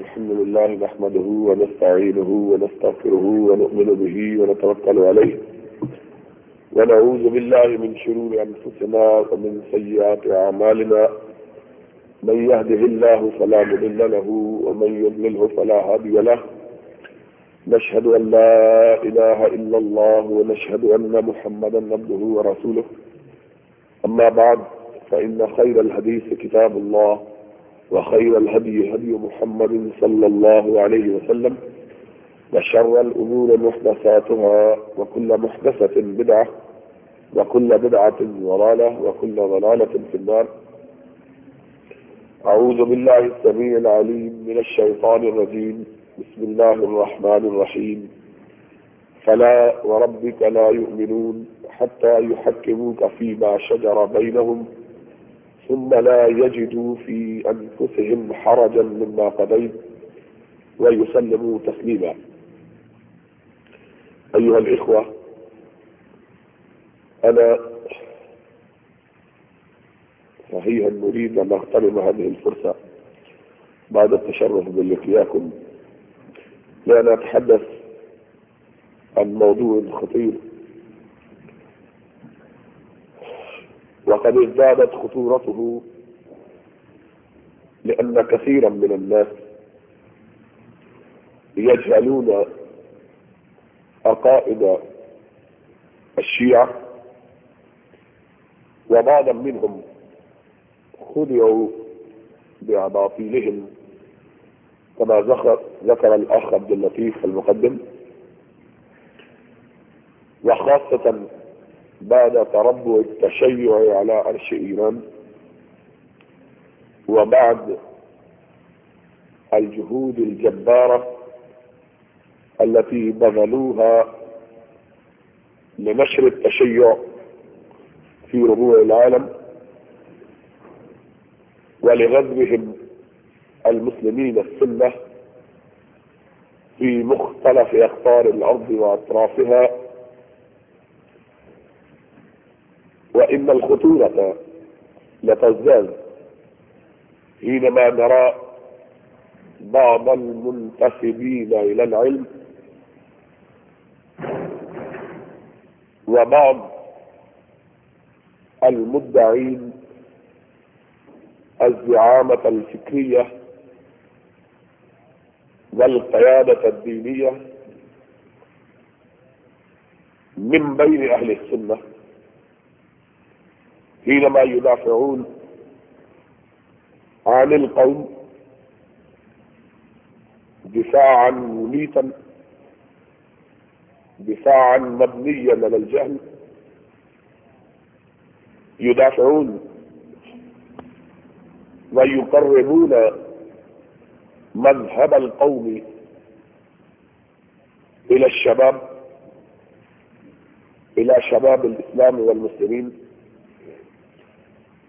الحمد لله نحمده ونستعينه ونستغفره ونؤمن به ونتوكل عليه. ونعوذ بالله من شرور أنفسنا ومن سيئات أعمالنا. من يهده الله فلا مضل له ومن يضلله فلا هادي له. نشهد أن لا إله إلا الله ونشهد أن محمدا عبده ورسوله. أما بعد فإن خير الحديث كتاب الله. وخير الهدي هدي محمد صلى الله عليه وسلم وشر الأمور محدثاتها وكل محدثة بدعة وكل بدعة ضلالة وكل ضلالة في النار. أعوذ بالله السميع العليم من الشيطان الرجيم. بسم الله الرحمن الرحيم. فلا وربك لا يؤمنون حتى يحكموك فيما شجر بينهم ثم لا يجدوا في أنفسهم حرجا مما قضيت ويسلموا تسليما. أيها الإخوة أنا صحيح نريد أن نغتنم هذه الفرصة بعد التشرف بلقياكم لأن أتحدث عن موضوع خطير. وقد ازدادت خطورته لأن كثيرا من الناس يجهلون عقائد الشيعة وبعضا منهم خدعوا بأباطيلهم كما ذكر ذكر الأخ عبد اللطيف المقدم وخاصة بعد تربع التشيع على عرش إيران وبعد الجهود الجبارة التي بذلوها لنشر التشيع في ربوع العالم ولغزوهم المسلمين السنة في مختلف أقطار الأرض وأطرافها وإن الخطورة لتزداد حينما نرى بعض المنتسبين إلى العلم وبعض المدعين الزعامة الفكرية والقيادة الدينية من بين أهل السنة. حينما يدافعون عن القوم دفاعا مميتا دفاعا مبنيا على الجهل يدافعون ويقربون مذهب القوم إلى الشباب إلى شباب الإسلام والمسلمين.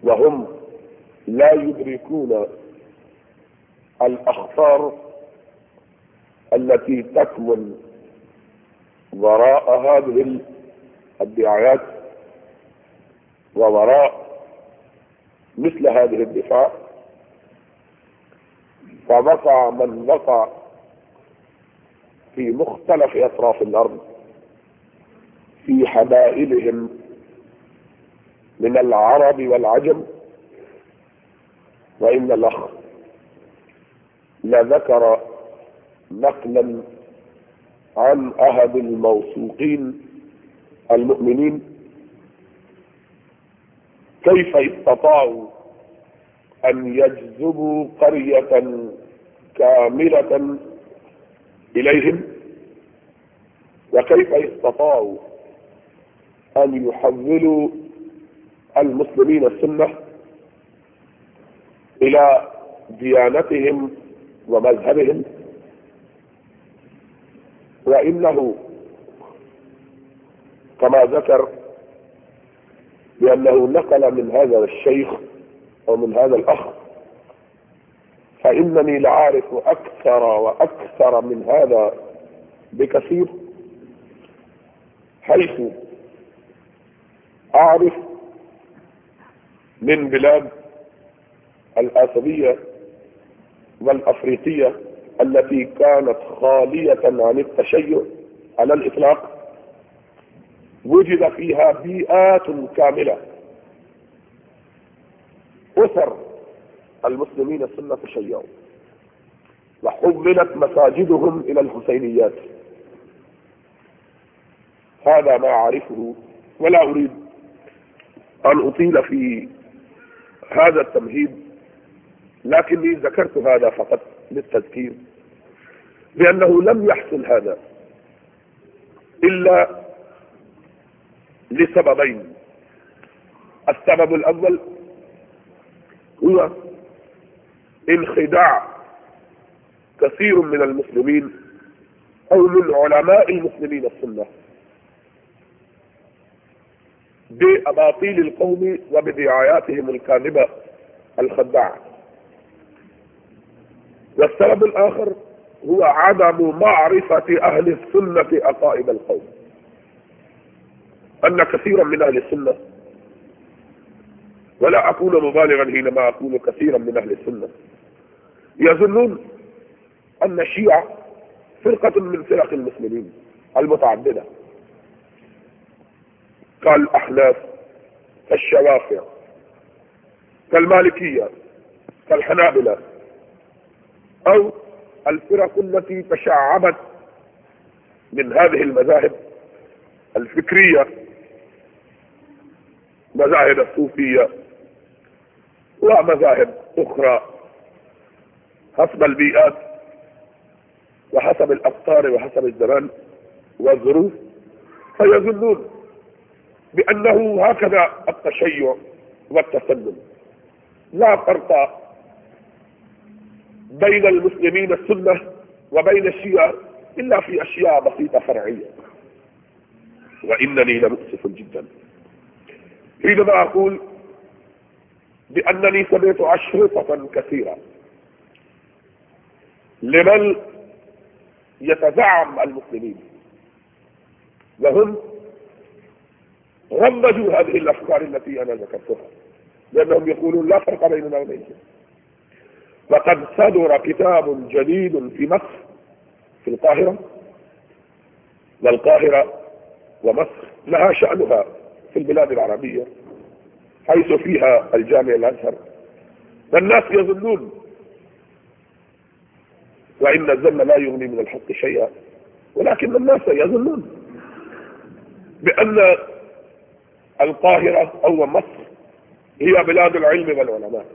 وهم لا يدركون الأخطار التي تكمن وراء هذه الدعايات ووراء مثل هذه الدفاع. فوقع من وقع في مختلف أطراف الأرض في حبائلهم من العرب والعجم. وإن الأخ لذكر نقلا عن أحد الموثوقين المؤمنين. كيف استطاعوا أن يجذبوا قرية كاملة إليهم؟ وكيف استطاعوا أن يحولوا المسلمين السنة إلى ديانتهم ومذهبهم وإنه كما ذكر بأنه نقل من هذا الشيخ أو من هذا الأخ فإنني لعارف أكثر وأكثر من هذا بكثير حيث أعرف من بلاد الآسيوية والأفريقية التي كانت خالية عن التشيع على الإطلاق وجد فيها بيئات كاملة. أسر المسلمين السنة تشيعوا وحولت مساجدهم إلى الحسينيات. هذا ما أعرفه ولا أريد أن أطيل في هذا التمهيد لكني ذكرت هذا فقط للتذكير بأنه لم يحصل هذا إلا لسببين. السبب الأول هو انخداع كثير من المسلمين أو من علماء المسلمين السنة. بأباطيل القوم وبدعاياتهم الكاذبة الخداعة والسبب الآخر هو عدم معرفة أهل السنة عقائد القوم. أن كثيرا من أهل السنة ولا أكون مبالغا حينما أقول كثيرا من أهل السنة يظنون أن الشيعة فرقة من فرق المسلمين المتعددة. كالأحناف كالشوافع كالمالكية كالحنابلة أو الفرق التي تشعبت من هذه المذاهب الفكرية مذاهب الصوفية ومذاهب أخرى حسب البيئات وحسب الأقطار وحسب الزمان والظروف فيظنون بأنه هكذا التشيع والتسلم لا فرق بين المسلمين السنة وبين الشيعة إلا في أشياء بسيطة فرعية. وإنني لمؤسف جدا. حينما أقول بأنني سمعت أشرطة كثيرة لمن يتزعم المسلمين وهم غمجوا هذه الأفكار التي أنا ذكرتها. لأنهم يقولون لا فرق بيننا وبينهم وقد صدر كتاب جديد في مصر في القاهرة. والقاهرة ومصر لها شأنها في البلاد العربية حيث فيها الجامع الأزهر. والناس يظنون وإن الظن لا يغني من الحق شيئا ولكن الناس يظنون بأن القاهرة أو مصر. هي بلاد العلم والعلماء.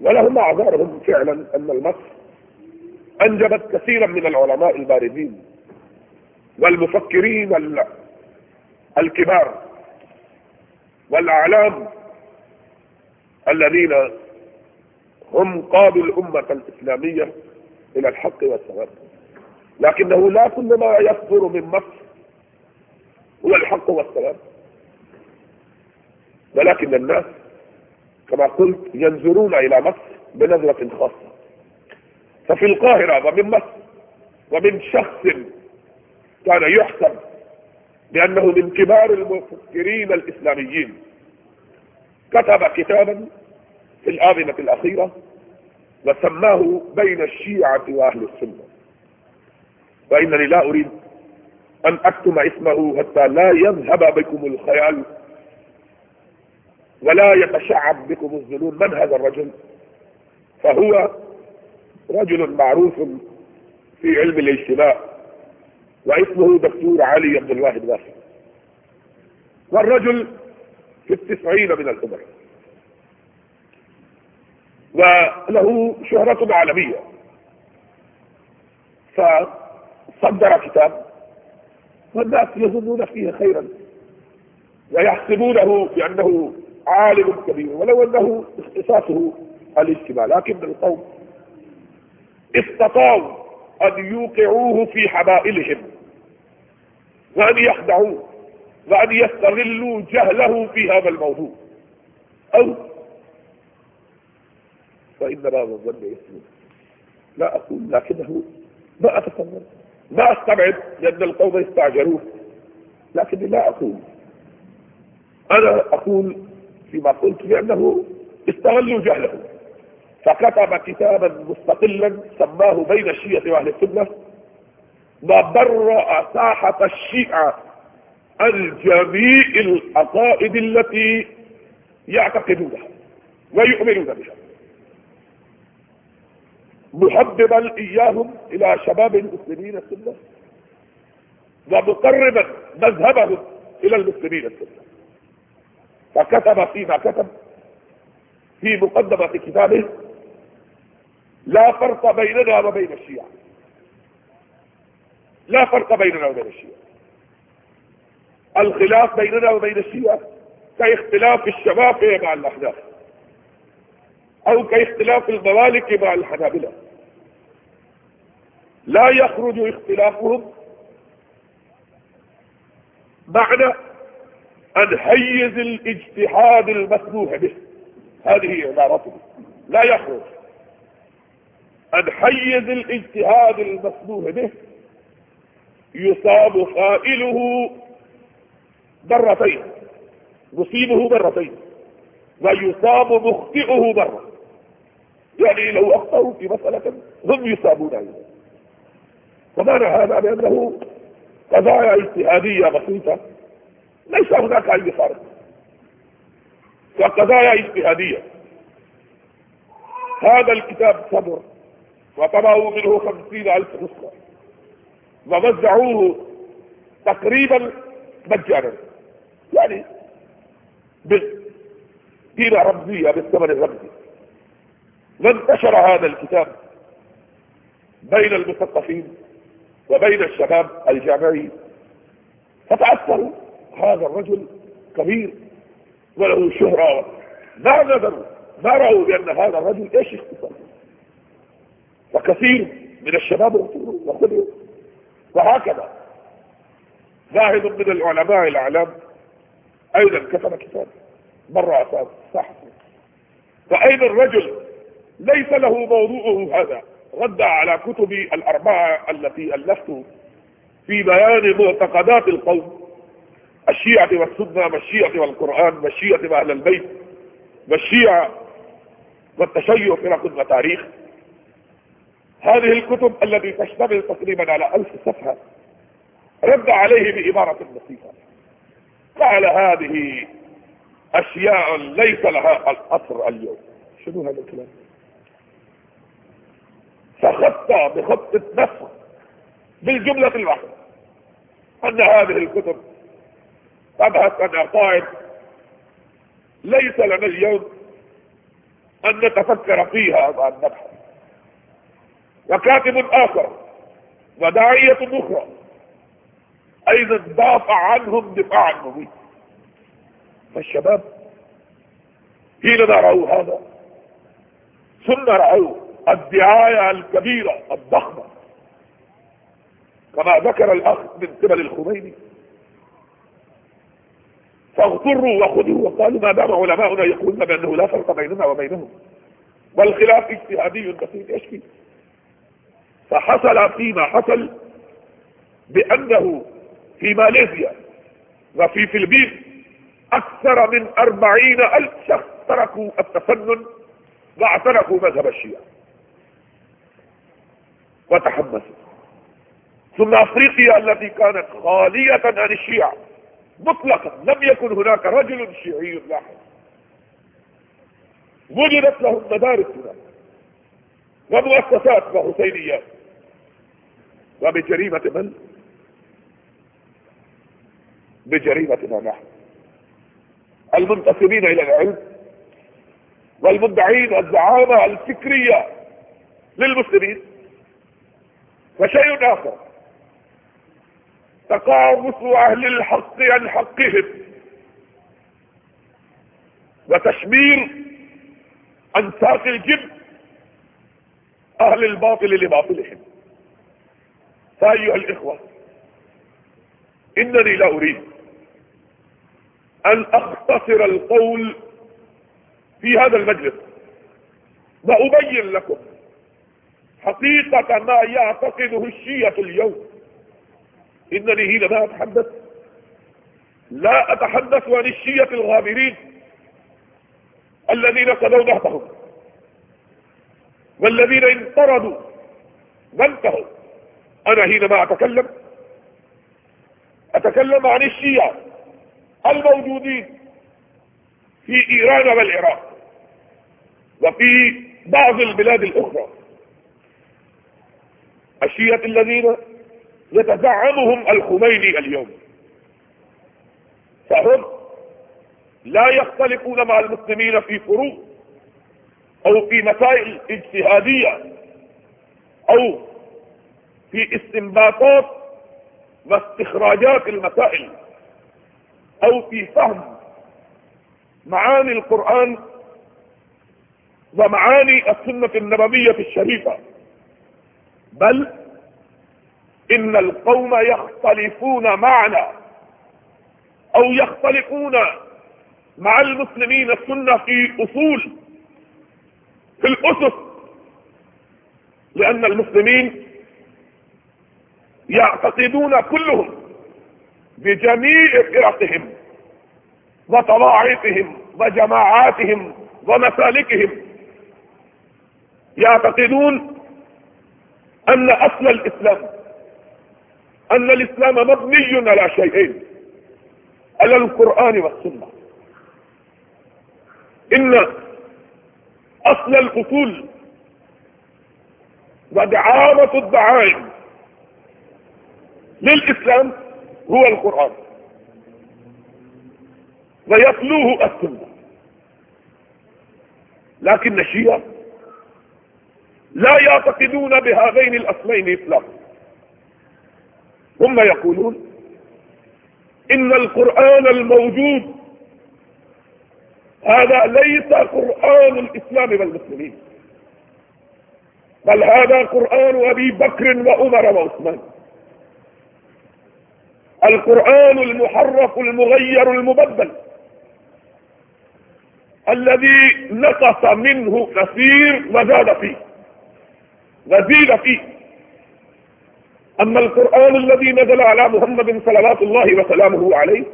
ولهم أعذارهم فعلا أن مصر أنجبت كثيرا من العلماء الباردين والمفكرين الكبار والأعلام الذين هم قادوا الأمة الإسلامية إلى الحق والثبات لكنه لا كل ما يصدر من مصر هو الحق والسلام ولكن الناس كما قلت ينظرون إلى مصر بنظرة خاصة. ففي القاهرة ومن مصر ومن شخص كان يحسب بأنه من كبار المفكرين الإسلاميين كتب كتابا في الآونة الأخيرة وسماه بين الشيعة وأهل السنة. وإنني لا أريد أن أكتم اسمه حتى لا يذهب بكم الخيال ولا يتشعب بكم الظنون من هذا الرجل؟ فهو رجل معروف في علم الاجتماع واسمه دكتور علي عبد الواحد باسم والرجل في التسعين من العمر. وله شهرة عالمية. فصدر كتاب والناس يظنون فيه خيرا ويحسبونه بأنه عالم كبير ولو أنه اختصاصه الاجتماع لكن القوم استطاعوا أن يوقعوه في حبائلهم وأن يخدعوه وأن يستغلوا جهله في هذا الموضوع. أو فإن بعض الظن يسلم. لا أقول لكنه ما أتصور ما أستبعد لأن القوم يستعجلوه لكني لا أقول. أنا أقول فيما قلت بأنه استغلوا جهله. فكتب كتابا مستقلا سماه بين الشيعة وأهل السنة وبرأ ساحة الشيعة عن جميع العقائد التي يعتقدونها ويؤمنون بها. محببا إياهم إلى شباب المسلمين السنة ومقربا مذهبهم إلى المسلمين السنة. فكتب فيما كتب في مقدمة كتابه لا فرق بيننا وبين الشيعة. لا فرق بيننا وبين الشيعة. الخلاف بيننا وبين الشيعة كاختلاف الشباب مع الأحناف أو كاختلاف الممالك مع الحنابلة. لا يخرج اختلافهم معنى عن حيز الاجتهاد المسموح به. هذه عبارته. لا يخرج. عن حيز الاجتهاد المسموح به. يصاب قائله مرتين. يصيبه مرتين. ويصاب مخطئه مرة. يعني لو أخطأوا في مسألة هم يصابون أيضا. ومعنى هذا بأنه قضايا اجتهادية بسيطة ليس هناك أي فرق. وقضايا اجتهادية. هذا الكتاب صدر وطبعوا منه خمسين ألف نسخة. ووزعوه تقريبا مجانا. يعني بقيمة رمزية بالثمن الرمزي. وانتشر هذا الكتاب بين المثقفين وبين الشباب الجامعي. فتأثروا. هذا الرجل كبير وله شهرة. ما نظروا ما رأوا بأن هذا الرجل إيش اختصاص وكثير من الشباب اغتروا وخذوا وهكذا واحد من العلماء الأعلام أيضا كتب كتاب مرة أساس صح فأين الرجل ليس له موضوعه هذا. رد على كتبي الأربعة التي ألفت في بيان معتقدات القوم الشيعة والسنة والشيعة والقرآن والشيعة وأهل البيت والشيعة والتشيع فرق وتاريخ. هذه الكتب التي تشتمل تقريبا على ألف صفحة رد عليه بعبارة بسيطة. قال هذه أشياء ليس لها الأثر اليوم. شنو هذا الكلام؟ فخط بخط نسخ بالجملة الواحدة أن هذه الكتب تبحث عن عقائد. ليس لنا اليوم أن نتفكر فيها بعد نبحث. وكاتب آخر وداعية أخرى. أيضا دافع عنهم دفاعا مبين. فالشباب حين رأوا هذا ثم رأوا الدعاية الكبيرة الضخمة كما ذكر الأخ من قبل الخميني فاغتروا وخذوا وقالوا ما دام علماؤنا يقولون بأنه لا فرق بيننا وبينهم. والخلاف اجتهادي بسيط. فيه؟ فحصل فيما حصل بأنه في ماليزيا وفي فلبين أكثر من أربعين ألف شخص تركوا التفنن واعتنقوا مذهب الشيعة. وتحمسوا. ثم أفريقيا التي كانت خالية عن الشيعة. مطلقا. لم يكن هناك رجل شيعي لاحق وجدت لهم مدارس هناك. ومؤسسات وحسينيات وبجريمة من؟ بجريمتنا نحن. المنتسبين إلى العلم. والمدعين الزعامة الفكرية للمسلمين. وشيء آخر. تقامص أهل الحق عن حقهم. وتشمير عن ساق الجب أهل الباطل لباطلهم. فايها الإخوة إنني لا أريد أن أختصر القول في هذا المجلس. وأبين لكم حقيقة ما يعتقده الشيعة اليوم. انني حينما أتحدث. لا أتحدث عن الشيعة الغابرين الذين قضوا نهبهم والذين انطردوا وانتهوا أنا حينما أتكلم. أتكلم عن الشيعة الموجودين في إيران والعراق وفي بعض البلاد الأخرى. الشيعة الذين يتزعمهم الخميني اليوم. فهم لا يختلفون مع المسلمين في فروع أو في مسائل اجتهادية أو في استنباطات واستخراجات المسائل أو في فهم معاني القرآن ومعاني السنة النبوية الشريفة. بل إن القوم يختلفون معنا أو يختلفون مع المسلمين السنة في أصول في الأسس لأن المسلمين يعتقدون كلهم بجميع فرقهم وطواعفهم وجماعاتهم ومسالكهم. يعتقدون أن أصل الإسلام أن الإسلام مبني على شيئين على القرآن والسنة. إن أصل الأصول ودعامة الدعائم للإسلام هو القرآن. ويتلوه السنة. لكن الشيعة لا يعتقدون بهذين الأصلين إطلاقا هم يقولون إن القرآن الموجود هذا ليس قرآن الإسلام والمسلمين بل هذا قرآن أبي بكر وعمر وعثمان. القرآن المحرف المغير المبدل الذي نقص منه كثير وزاد فيه وزيد فيه. أما القرآن الذي نزل على محمد صلوات الله وسلامه عليه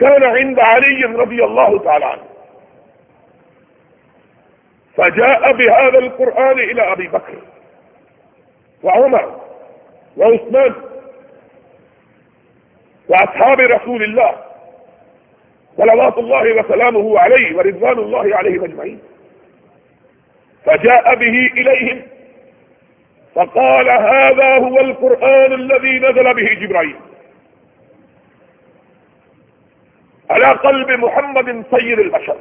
كان عند علي رضي الله تعالى عنه. فجاء بهذا القرآن إلى أبي بكر وعمر وعثمان وأصحاب رسول الله صلوات الله وسلامه عليه ورضوان الله عليهم أجمعين. فجاء به إليهم فقال هذا هو القرآن الذي نزل به جبرائيل. على قلب محمد سيد البشر.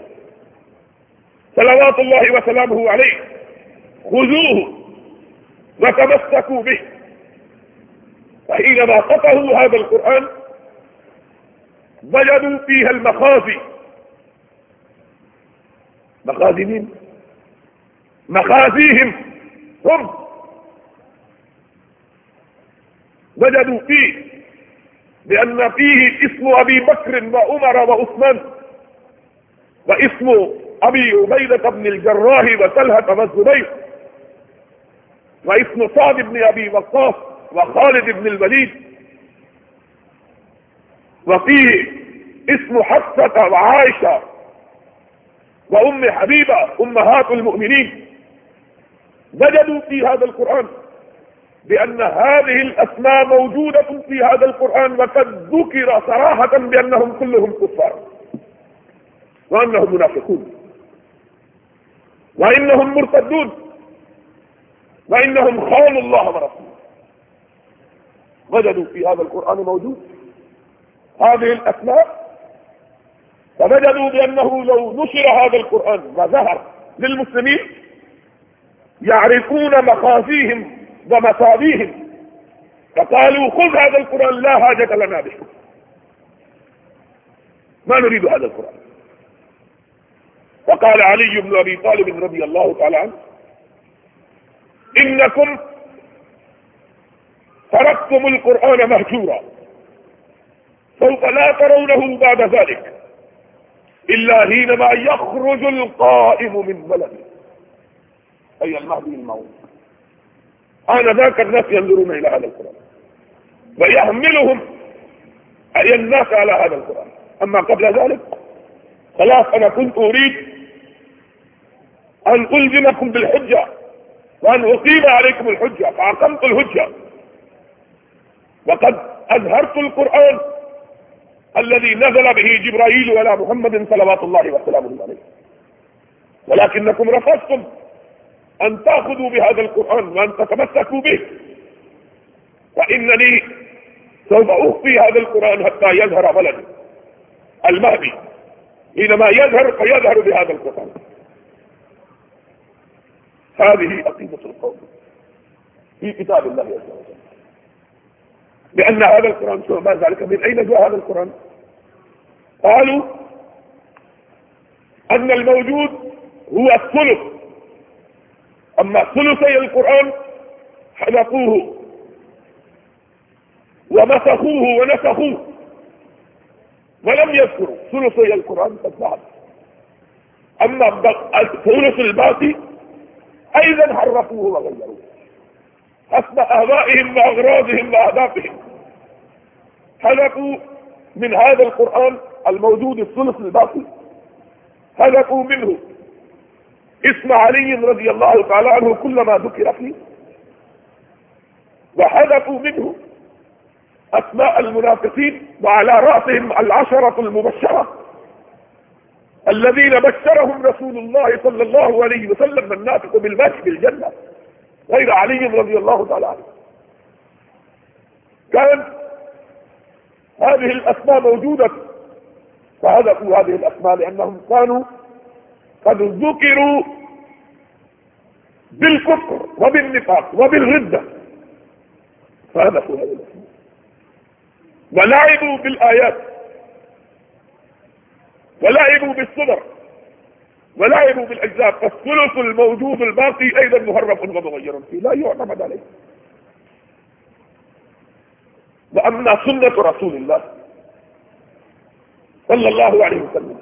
صلوات الله وسلامه عليه. خذوه وتمسكوا به. فحينما قطعوا هذا القرآن وجدوا فيها المخازي. مخازي مين؟ مخازيهم هم. وجدوا فيه بأن فيه اسم أبي بكر وعمر وعثمان واسم أبي عبيدة بن الجراح وسلهة والزبير واسم صاد بن أبي وقاص وخالد بن الوليد وفيه اسم حفصة وعائشة وأم حبيبة أمهات المؤمنين. وجدوا في هذا القرآن بأن هذه الأسماء موجودة في هذا القرآن وقد ذكر صراحة بأنهم كلهم كفار وأنهم منافقون وإنهم مرتدون وإنهم خانوا الله ورسوله. وجدوا في هذا القرآن موجود هذه الأسماء فوجدوا بأنه لو نشر هذا القرآن وظهر للمسلمين يعرفون مخافيهم ومصابيهم فقالوا خذ هذا القرآن لا حاجة لنا به. ما نريد هذا القرآن. وقال علي بن أبي طالب رضي الله تعالى عنه إنكم تركتم القرآن مهجورا سوف لا ترونه بعد ذلك إلا حينما يخرج القائم من بلده أي المهدي الموت. آنذاك الناس ينظرون إلى هذا القرآن. ويحملهم أي الناس على هذا القرآن. أما قبل ذلك خلاص أنا كنت أريد أن ألزمكم بالحجة وأن أقيم عليكم الحجة فأقمت الحجة. وقد أظهرت القرآن الذي نزل به جبرائيل على محمد صلوات الله وسلامه عليه. ولكنكم رفضتم أن تأخذوا بهذا القرآن وأن تتمسكوا به. فإنني سوف أخفي هذا القرآن حتى يظهر ولدي المهدي. حينما يظهر فيظهر بهذا القرآن. هذه عقيدة القوم في كتاب الله عز وجل. لأن هذا القرآن ما ذلك؟ من أين جاء هذا القرآن؟ قالوا أن الموجود هو الثلث أما ثلثي القرآن حلقوه ومسخوه ونسخوه ولم يذكروا ثلثي القرآن قد ذهب أما الثلث الباقي أيضا حرفوه وغيروه. حسب أهوائهم وأغراضهم وأهدافهم. هلكوا من هذا القرآن الموجود الثلث الباقي. هلكوا منه اسم علي رضي الله تعالى عنه كلما ذكر فيه. وحذفوا منه أسماء المنافقين وعلى رأسهم العشرة المبشرة الذين بشرهم رسول الله صلى الله عليه وسلم الناطق بالمشي بالجنة غير علي رضي الله تعالى عنه. كان هذه الأسماء موجودة فهدفوا هذه الأسماء لأنهم كانوا قد ذكروا بالكفر وبالنفاق وبالردة هذه الأسماء ولعبوا بالآيات. ولعبوا بالصبر ولعبوا بالأجزاء. فالثلث الموجود الباقي أيضا مهرب ومغير فيه. لا يعتمد عليه. وأما سنة رسول الله صلى الله عليه وسلم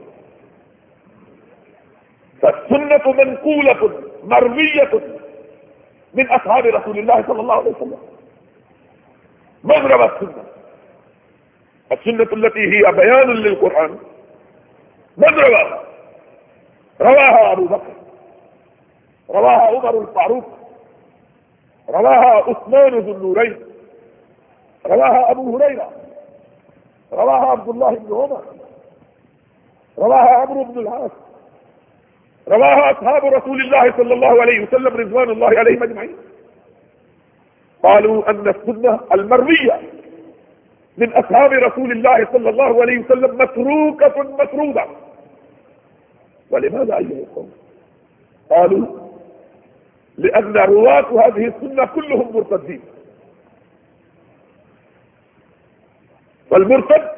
فالسنة منقولة مروية من أصحاب رسول الله صلى الله عليه وسلم. مغرب السنة. السنة التي هي بيان للقرآن. رواها رواها أبو بكر. رواها عمر الفاروق. رواها عثمان ذو النورين رواها أبو هريرة. رواها عبد الله بن عمر. رواها عمرو بن العاص. رواها أصحاب رسول الله صلى الله عليه وسلم رضوان الله عليهم أجمعين. قالوا أن السنة المروية من أصحاب رسول الله صلى الله عليه وسلم متروكة مفروضة ولماذا أيها القوم؟ قالوا لأن رواة هذه السنة كلهم مرتدين. والمرتد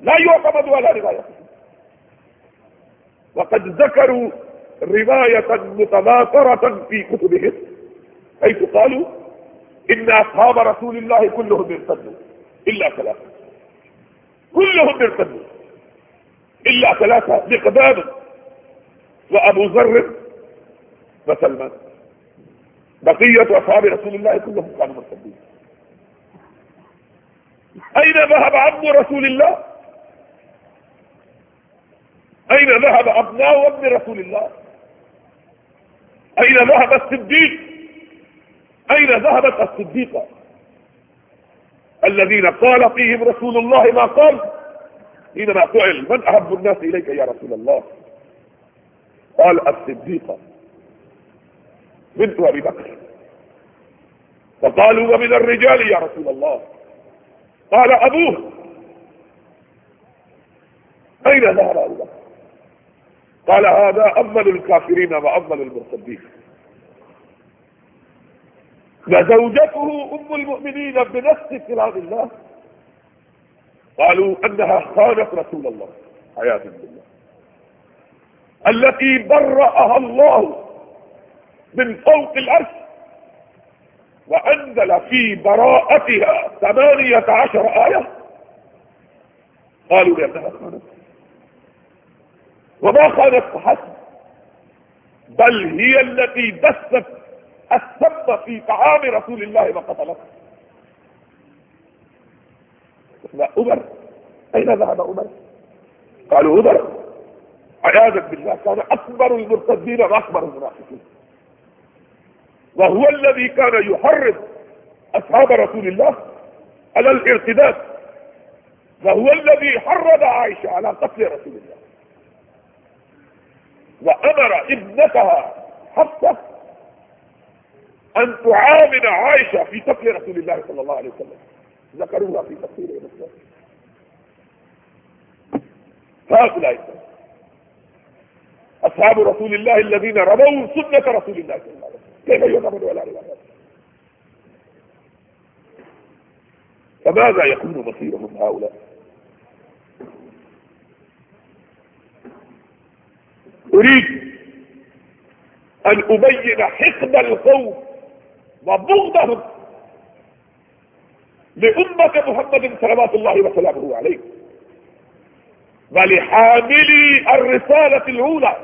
لا يعتمد على روايته. وقد ذكروا رواية متباطرة في كتبهم حيث قالوا إن أصحاب رسول الله كلهم ارتدوا إلا ثلاثة. كلهم ارتدوا إلا ثلاثة مقدام وأبو ذر وسلمان. بقية أصحاب رسول الله كلهم كانوا مرتدين. أين ذهب عم رسول الله؟ أين ذهب أبناء ابن رسول الله؟ أين ذهب الصديق؟ أين ذهبت الصديقة؟ الذين قال فيهم رسول الله ما قال. حينما سئل من أحب الناس إليك يا رسول الله؟ قال الصديقة بنت أبي بكر. فقالوا ومن الرجال يا رسول الله؟ قال أبوه. أين ذهب أبو قال هذا أفضل الكافرين وأفضل المرتدين. وزوجته أم المؤمنين بنفس كلام الله. قالوا أنها خانت رسول الله. حياة بالله. التي برأها الله من فوق العرش وأنزل في براءتها ثمانية عشر آية. قالوا لأنها خانت. وما خانت فحسب بل هي التي دست السم في طعام رسول الله وقتلته لا أمر أين ذهب أمر قالوا أمر عياذا بالله كان أكبر المرتدين وأكبر المنافقين. وهو الذي كان يحرض أصحاب رسول الله على الارتداد. وهو الذي حرض عائشة على قتل رسول الله. وأمر ابنتها حفصة أن تعامل عائشة في قتل رسول الله صلى الله عليه وسلم. ذكروها في تفسير الإسلام هؤلاء أصحاب رسول الله الذين رموا سنة رسول الله صلى الله عليه وسلم. كيف يعتمد ولا روايات فماذا يكون مصيرهم هؤلاء؟ أريد أن أبين حقد القوم وبغضهم لأمة محمد صلوات الله وسلامه عليه ولحاملي الرسالة الأولى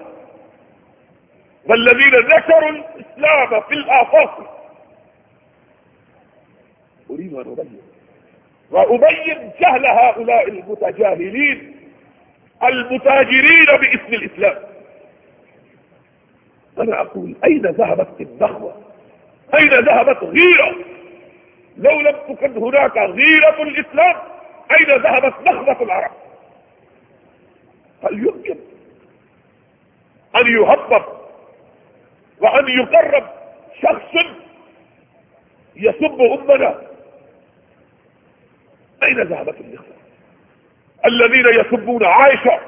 والذين نشروا الإسلام في الآفاق. أريد أن أبين وأبين جهل هؤلاء المتجاهلين المتاجرين باسم الإسلام. أنا أقول أين ذهبت النخوة؟ أين ذهبت غيرة؟ لو لم تكن هناك غيرة الإسلام أين ذهبت نخوة العرب؟ هل يمكن أن يهبط وأن يقرب شخص يسب أمنا؟ أين ذهبت الإخوة الذين يسبون عائشة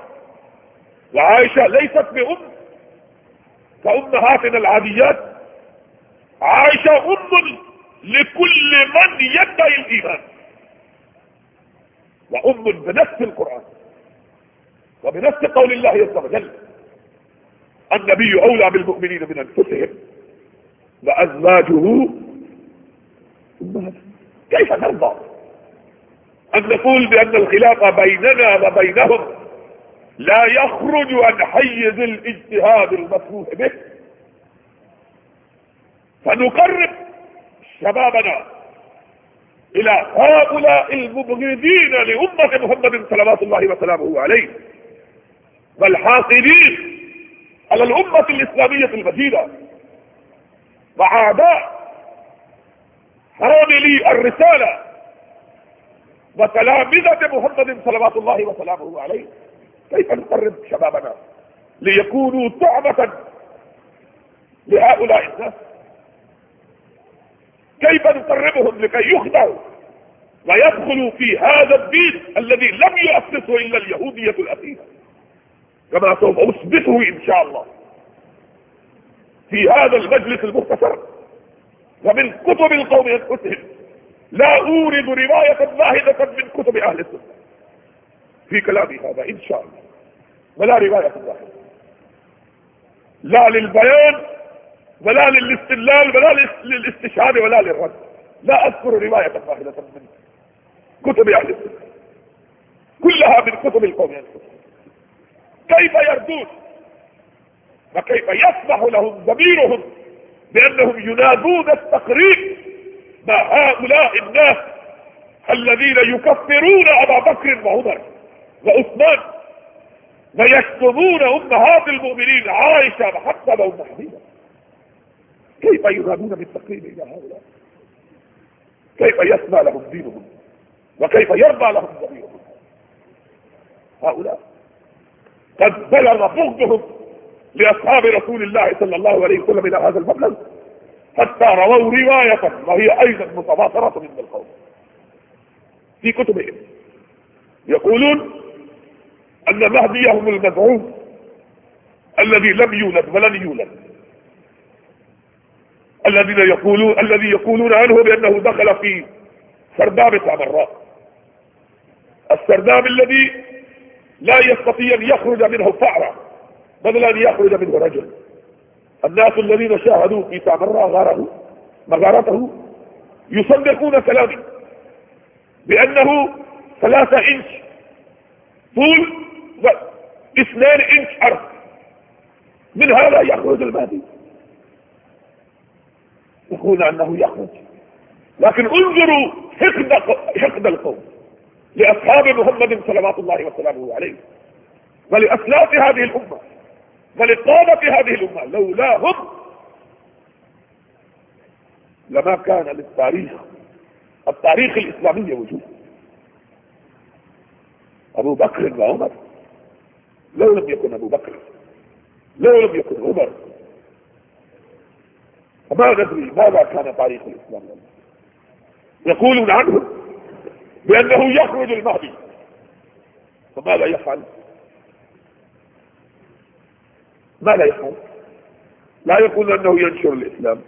وعائشة ليست بأم. كأمهاتنا العاديات عائشة أم لكل من يدعي الإيمان. وأم بنفس القرآن وبنفس قول الله عز وجل النبي أولى بالمؤمنين من أنفسهم وأزواجه. كيف ترضى أن نقول بأن الخلاف بيننا وبينهم لا يخرج عن حيز الاجتهاد المسموح به. فنقرب شبابنا إلى هؤلاء المبغضين لأمة محمد صلوات الله وسلامه عليه والحاقدين على الأمة الإسلامية المجيدة وأعداء حاملي الرسالة وتلامذة محمد صلوات الله وسلامه عليه. كيف نقرب شبابنا ليكونوا طعمة لهؤلاء الناس. كيف نقربهم لكي يخدعوا؟ ويدخلوا في هذا الدين الذي لم يؤسسه إلا اليهودية الأخيرة. كما سوف أثبته إن شاء الله في هذا المجلس المختصر. ومن كتب القوم أنفسهم لا أورد رواية واحدة من كتب أهل السنة في كلامي هذا إن شاء الله. ولا رواية واحدة لا للبيان ولا للاستدلال ولا للاستشهاد ولا للرد. لا أذكر رواية واحدة من كتب أهل السنة كلها من كتب القوم انفسهم كيف يردون؟ وكيف يسمح لهم ضميرهم بأنهم ينادون التقريب؟ مع هؤلاء الناس الذين يكفرون أبا بكر وعمر وعثمان ويشتمون أمهات المؤمنين عائشة وحتى وام حبيبه كيف ينادون بالتقريب إلى هؤلاء؟ كيف يسمع لهم دينهم؟ وكيف يرضى لهم ضميرهم هؤلاء. قد بلغ بغضهم لأصحاب رسول الله صلى الله عليه وسلم إلى هذا المبلغ حتى رووا رواية وهي أيضا متباطرة من القوم. في كتبهم يقولون أن مهديهم المزعوم الذي لم يولد ولن يولد. الذين يقولون الذي يقولون عنه بأنه دخل في سرداب سامراء السرداب الذي لا يستطيع أن يخرج منه فأرة بدل أن يخرج منه رجل. الناس الذين شاهدوا في سامراء غاره مغارته يصدقون كلامي بأنه ثلاثة إنش طول واثنان انش عرض من هذا يخرج المهدي. يقول أنه يخرج. لكن انظروا حقد حقد القوم لأصحاب محمد صلوات الله وسلامه عليه. ولأسلاف هذه الأمة. ولقامة هذه الأمة. لولاهم. لما كان للتاريخ. التاريخ الإسلامي وجود أبو بكر وعمر. لو لم يكن أبو بكر لو لم يكن عمر. فما ندري ماذا كان تاريخ الإسلام. يقولون عنه بأنه يخرج المهدي. فماذا يفعل؟ ماذا يفعل؟ لا يقول أنه ينشر الإسلام.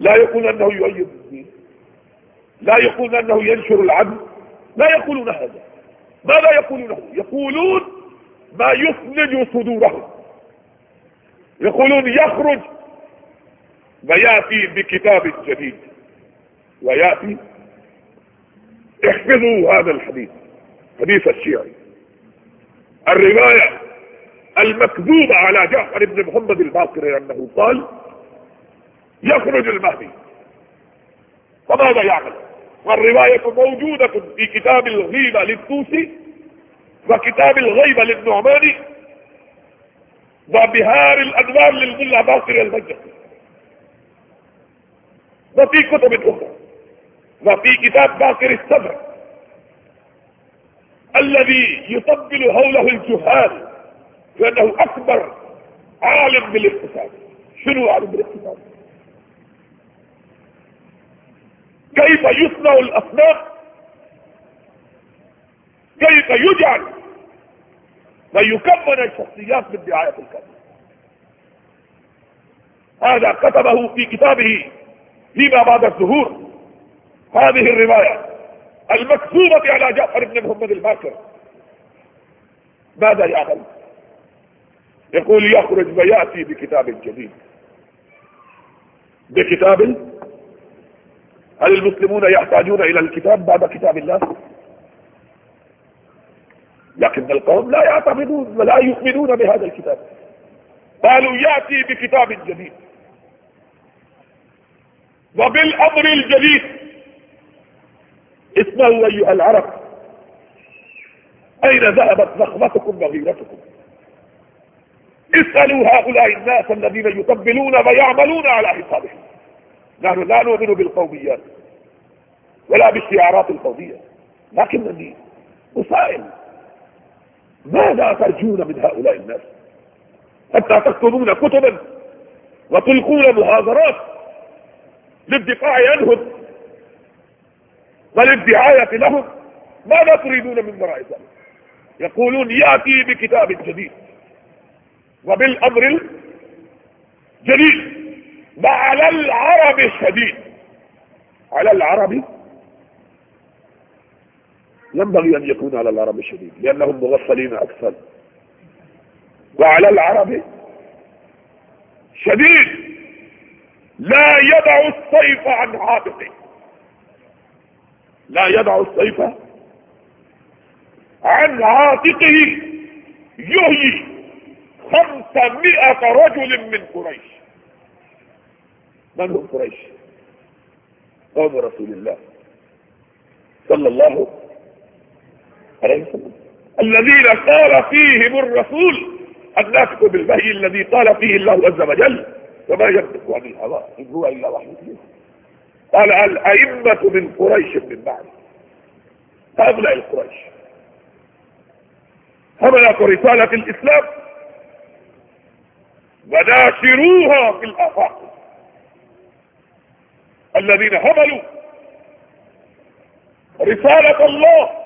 لا يقول أنه يؤيد الدين. لا يقول أنه ينشر العدل. لا يقولون هذا. ماذا يقولون يقولون ما يثلج صدورهم يقولون يخرج ويأتي بكتاب جديد. ويأتي. احفظوا هذا الحديث حديث الشيعي. الرواية المكذوبة على جعفر بن محمد الباقر أنه قال يخرج المهدي. فماذا يعمل؟ والرواية موجودة في كتاب الغيبة للطوسي. وكتاب الغيبة للنعماني وبهار الأنوار للملا باقر المجد. وفي كتب أخرى. وفي كتاب باقر السبع. الذي يطبل هوله الجهال لأنه أكبر عالم بالاقتصاد. شنو عالم بالاقتصاد؟ كيف يصنع الأصناف؟ كيف يجعل ويكمن الشخصيات بالدعاية الكاملة هذا كتبه في كتابه فيما بعد الظهور هذه الرواية المكتوبة على جعفر بن محمد الباكر. ماذا يعمل؟ يقول يخرج ويأتي بكتاب جديد. بكتاب؟ هل المسلمون يحتاجون إلى الكتاب بعد كتاب الله؟ لكن القوم لا يعتقدون ولا يؤمنون بهذا الكتاب. قالوا يأتي بكتاب جديد. وبالأمر الجديد. اسمعوا أيها العرب. أين ذهبت نخمتكم وغيرتكم؟ اسألوا هؤلاء الناس الذين يقبلون ويعملون على حسابهم. نحن لا نؤمن بالقوميات ولا بالشعارات القومية. لكنني أسائل ماذا ترجون من هؤلاء الناس؟ حتى تكتبون كتبا وتلقون محاضرات للدفاع عنهم وللدعاية لهم. ماذا تريدون من وراء ذلك؟ يقولون يأتي بكتاب جديد وبالأمر الجديد وعلى العرب الشديد. على العرب ينبغي أن يكون على العرب الشديد لأنهم مغفلين أكثر. وعلى العرب شديد. لا يدع السيف عن عاتقه لا يدع السيف عن عاتقه يهيي خمسمائة رجل من قريش. من هم قريش؟ قوم رسول الله صلى الله الذين قال فيهم الرسول النافق بالبهي الذي قال فيه الله عز وجل وما ينطق عن الهوى إن هو إلا وحي. قال الأئمة من قريش من بعد هؤلاء القريش. حملوا رسالة الإسلام. وناشروها في الآفاق. الذين حملوا رسالة الله.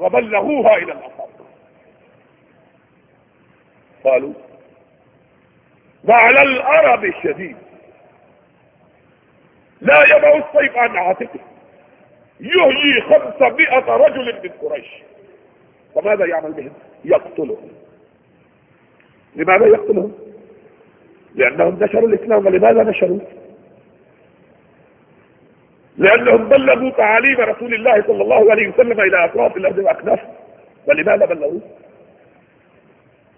وبلغوها إلى الافاق قالوا وعلى العرب الشديد لا يضع السيف عن عاتقه يهيي خمسمائة رجل من قريش. فماذا يعمل بهم؟ يقتلهم. لماذا يقتلهم؟ لأنهم نشروا الإسلام. ولماذا نشروا؟ لأنهم بلغوا تعاليم رسول الله صلى الله عليه وسلم إلى أطراف الأرض وأكناف. ولماذا بلغوا؟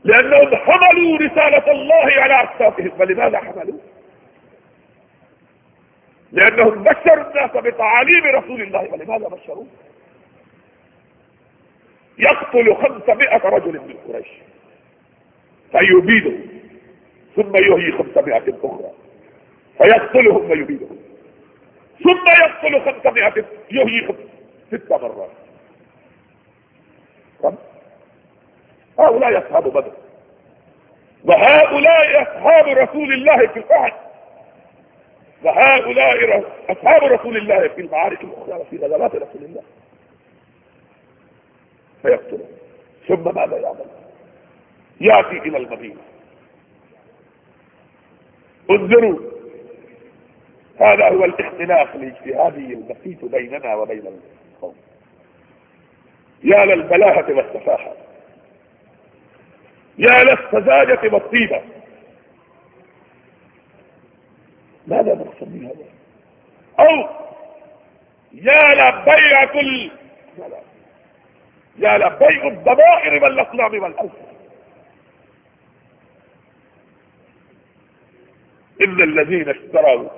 لأنهم حملوا رسالة الله على أكتافهم فلماذا حملوا؟ لأنهم بشروا الناس بتعاليم رسول الله. ولماذا بشروا؟ يقتل خمسمائة رجل من قريش. فيبيده. ثم يهي خمسمائة أخرى. فيقتلهم ويبيدهم ثم يقتل خمسمائة يهي ست مرات. هؤلاء أصحاب بدر. وهؤلاء أصحاب رسول الله في الأحد وهؤلاء أصحاب رسول الله في المعارك الأخرى وفي غزوات رسول الله. فيقتلهم. ثم ماذا يعمل؟ يأتي إلى المدينة. انظروا هذا هو الاختلاف الاجتهادي البسيط بيننا وبين القوم. يا للبلاهة والسفاحة. يا للسذاجة والطيبة. ماذا نقصد بهذا أو يا لبيعة ال... يا لبيع الضمائر والأصنام والالسن إن الذين اشتروا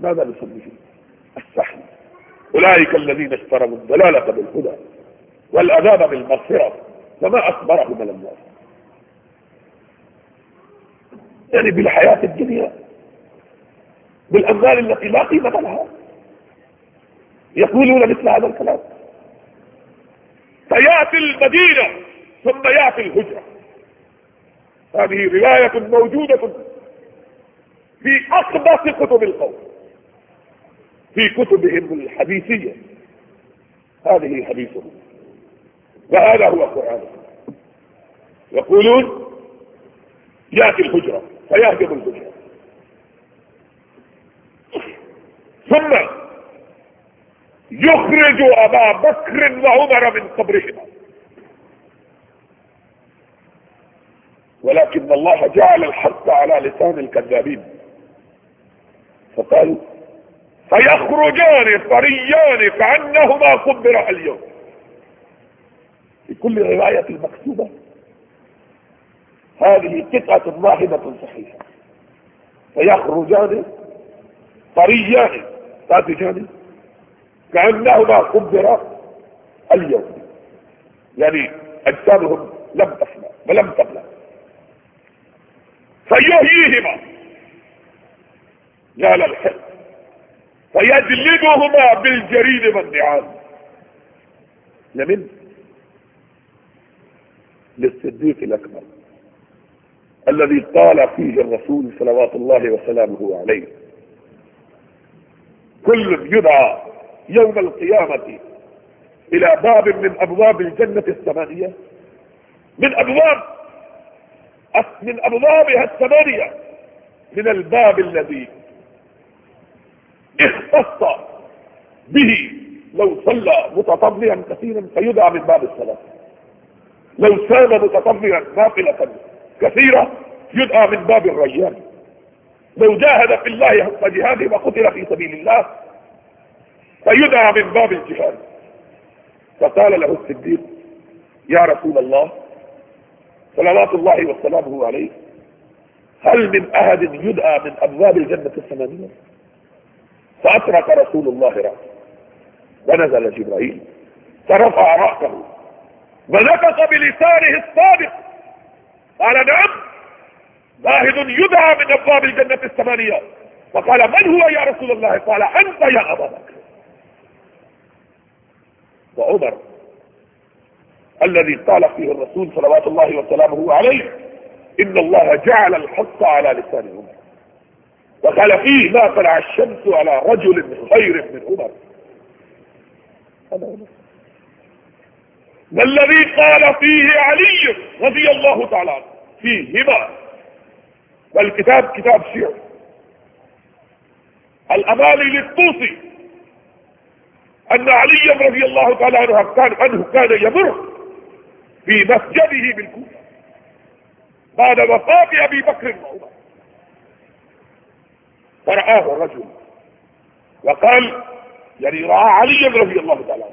ماذا نسميه السحن أولئك الذين اشتروا الضلالة بالهدى والعذاب بالمغفرة فما اصبرهم على الناس يعني بالحياة الدنيا بالأموال التي لا قيمة لها. يقولون مثل هذا الكلام. فيأتي المدينة ثم يأتي الهجرة. هذه رواية موجودة في أقدس كتب القوم. في كتبهم الحديثية. هذه حديثهم وهذا هو القرآن. يقولون يأتي الهجرة فيهجم الهجرة ثم يخرج أبا بكر وعمر من قبرهما. ولكن الله جعل الحق على لسان الكذابين. فقال فيخرجان طريان كأنهما قبر اليوم. في كل رواية مكتوبة هذه قطعة واحدة صحيحة. فيخرجان طريان تاتجان كأنهما قبر اليوم. يعني أجسامهم لم تفنى ولم تبلى فيحييهما يا للحق فيجلدهما بالجريد والنعام لمن للصديق الأكبر. الذي قال فيه الرسول صلوات الله وسلامه عليه. كل يدعى يوم القيامة إلى باب من أبواب الجنة الثمانية. من أبواب من أبوابها الثمانية. من الباب الذي اختص به لو صلى متطبعا كثيرا فيدعى من باب الصلاة. لو سام متطبعا نافلة كثيرة يدعى من باب الريان. لو جاهد في الله حق جهاده وقتل في سبيل الله فيدعى من باب الجهاد. فقال له الصديق يا رسول الله صلوات الله وسلامه عليه هل من أحد يدعى من أبواب الجنة الثمانية؟ فأترك رسول الله رأسه. ونزل جبرائيل. فرفع رأسه. ونفخ بلسانه الصادق. قال نعم. واحد يدعى من أبواب الجنة الثمانية. فقال من هو يا رسول الله؟ قال أنت يا أبا بكر. وعمر الذي قال فيه الرسول صلوات الله وسلامه عليه إن الله جعل الحق على لسان عمر وقال فيه لا طلع الشمس على رجل خير من عمر. ما الذي قال فيه علي رضي الله تعالى فيهما. والكتاب كتاب شيع. الأمالي للطوسي. أن علي رضي الله تعالى عنه كان, عنه كان يمر في مسجده بالكوفة. بعد وفاة أبي بكر وعمر. فرآه الرجل وقال يعني رأى علي رضي الله تعالى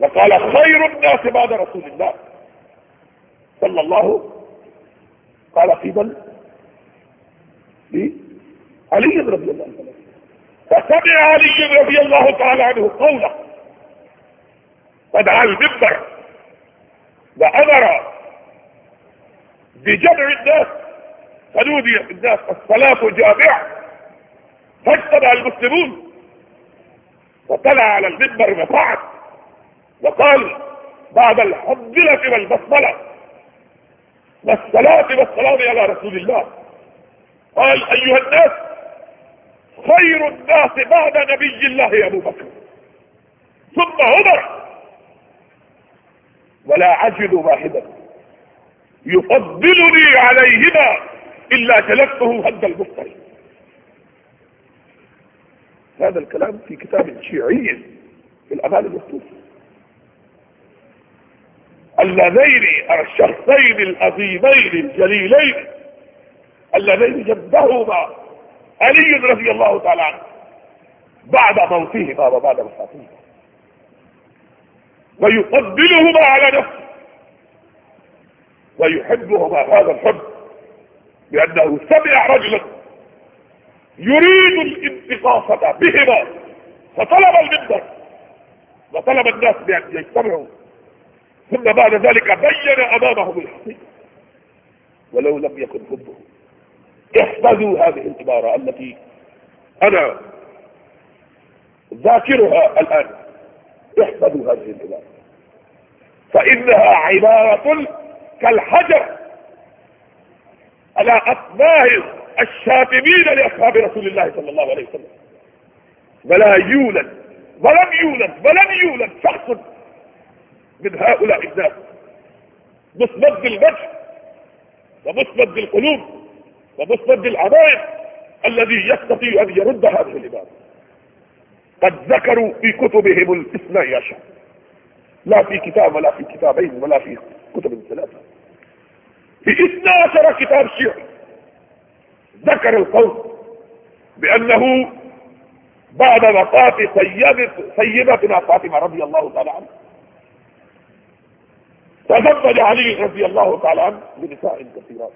وقال خير الناس بعد رسول الله. صلى الله قال في بل علي رضي الله عنه. فسمع علي رضي الله تعالى عنه قوله فدعا المنبر وأمر بجمع الناس فنودي الناس الصلاة جامعة. فاجتمع المسلمون وطلع على المنبر وصعد وقال بعد الحمدلة والبسملة والصلاة والسلام على رسول الله. قال أيها الناس خير الناس بعد نبي الله أبو بكر ثم عمر ولا عجل واحدا يفضلني عليهما إلا جلسته هد المفتري. هذا الكلام في كتاب شيعي في الأمال المفتوح. اللذين الشخصين العظيمين الجليلين اللذين جدهما علي رضي الله تعالى عنه بعد موتهما وبعد وفاتهما. ويفضلهما على نفسه. ويحبهما هذا الحب لأنه سمع رجلا يريد الانتقاصة بهما. فطلب المنبر. وطلب الناس بأن يجتمعوا. ثم بعد ذلك بين أمامهم الحقيقة. ولو لم يكن حبه احفظوا هذه العبارة التي أنا ذاكرها الآن. احفظوا هذه العبارة. فإنها عبارة كالحجر على أطناه الشاتمين لأصحاب رسول الله صلى الله عليه وسلم. ولا يولد ولم يولد ولن يولد شخص من هؤلاء الناس. مسند الوجه ومسند القلوب ومسند العمائم الذي يستطيع أن يرد هذه العبادة. قد ذكروا في كتبهم الاثني عشر لا في كتاب ولا في كتابين ولا في كتب ثلاثة. في اثنى عشر كتاب شيعي. ذكر القول بأنه بعد وفاة سيدتنا فاطمة رضي الله تعالى عنها. تزوج علي رضي الله تعالى عنه بنساء كثيرات.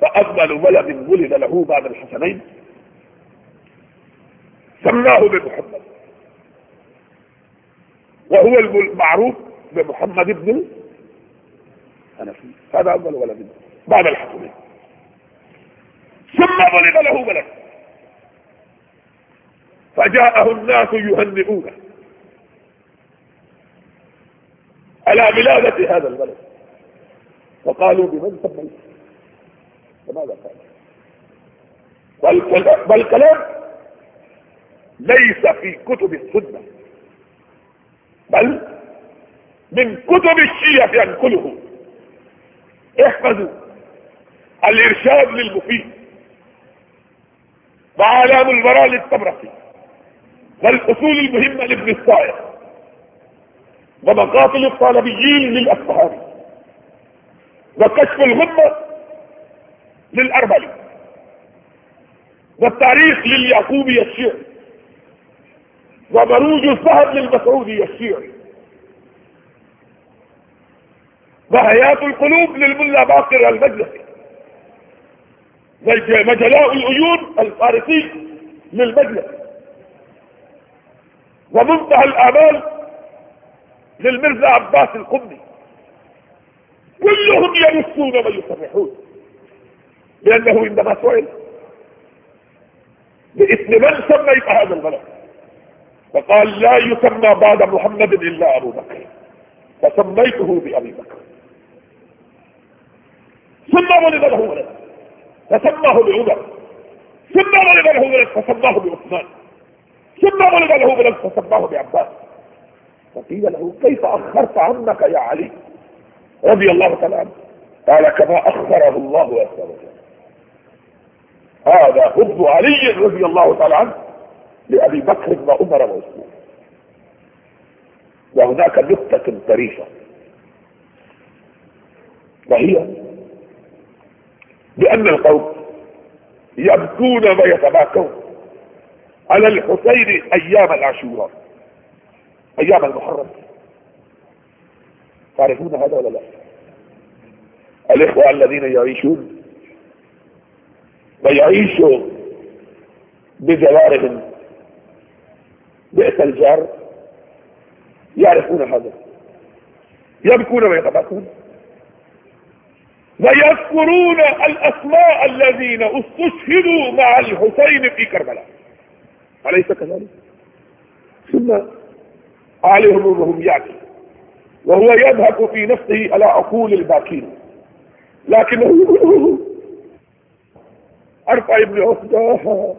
فأجمل ولد ولد له بعد الحسنين. سماه بمحمد. وهو المعروف بمحمد بن الحنفي هذا أول ولد بعد الحسنين. ثم ولد له ولد فجاءه الناس يهنئونه على ولادة هذا الولد فقالوا بمن سميت فماذا قال؟ والكلام ليس في كتب السنة. بل من كتب الشيعة ينقله. احفظوا الإرشاد للمفيد. وعلام البراء للطبرسي والأصول المهمة لابن الصائغ ومقاتل الطالبيين للأصحاب وكشف الغمة للأربعين والتاريخ لليعقوبي الشيعي ومروج الذهب للمسعودي الشيعي وحياة القلوب للملا باقر المجلسي وجلاء العيون الفارسي للمجلس. ومنتهى الآمال للمرزا عباس القمي. كلهم ينسون ويصرحون لأنه عندما سئل باسم من سميت هذا البلد؟ فقال لا يسمى بعد محمد إلا أبو بكر. فسميته بأبي بكر. ثم ولد له ولد. فسماه بعمر. ثم ولد له ولد فسماه بعثمان. ثم ولد له ولد فسماه بعباس. فقيل له كيف أخرت عنك يا علي؟ رضي الله تعالى عنه. قال كما أخره الله عز وجل. هذا حب علي رضي الله تعالى عنه لأبي بكر وعمر وعثمان. وهناك نكتة طريفة وهي بأن القوم يبكون ويتباكون. على الحسين أيام العاشوراء أيام المحرم. تعرفون هذا ولا لا؟ الإخوة الذين يعيشون ويعيشوا بجوارهم بئس الجار يعرفون هذا. يبكون ويتبكون ويذكرون الأسماء الذين استشهدوا مع الحسين في كربلاء. أليس كذلك؟ ثم عليهم وهم يأتي وهو يذهب في نفسه على عقول الباكين. لكنه أرفع ابن عصداها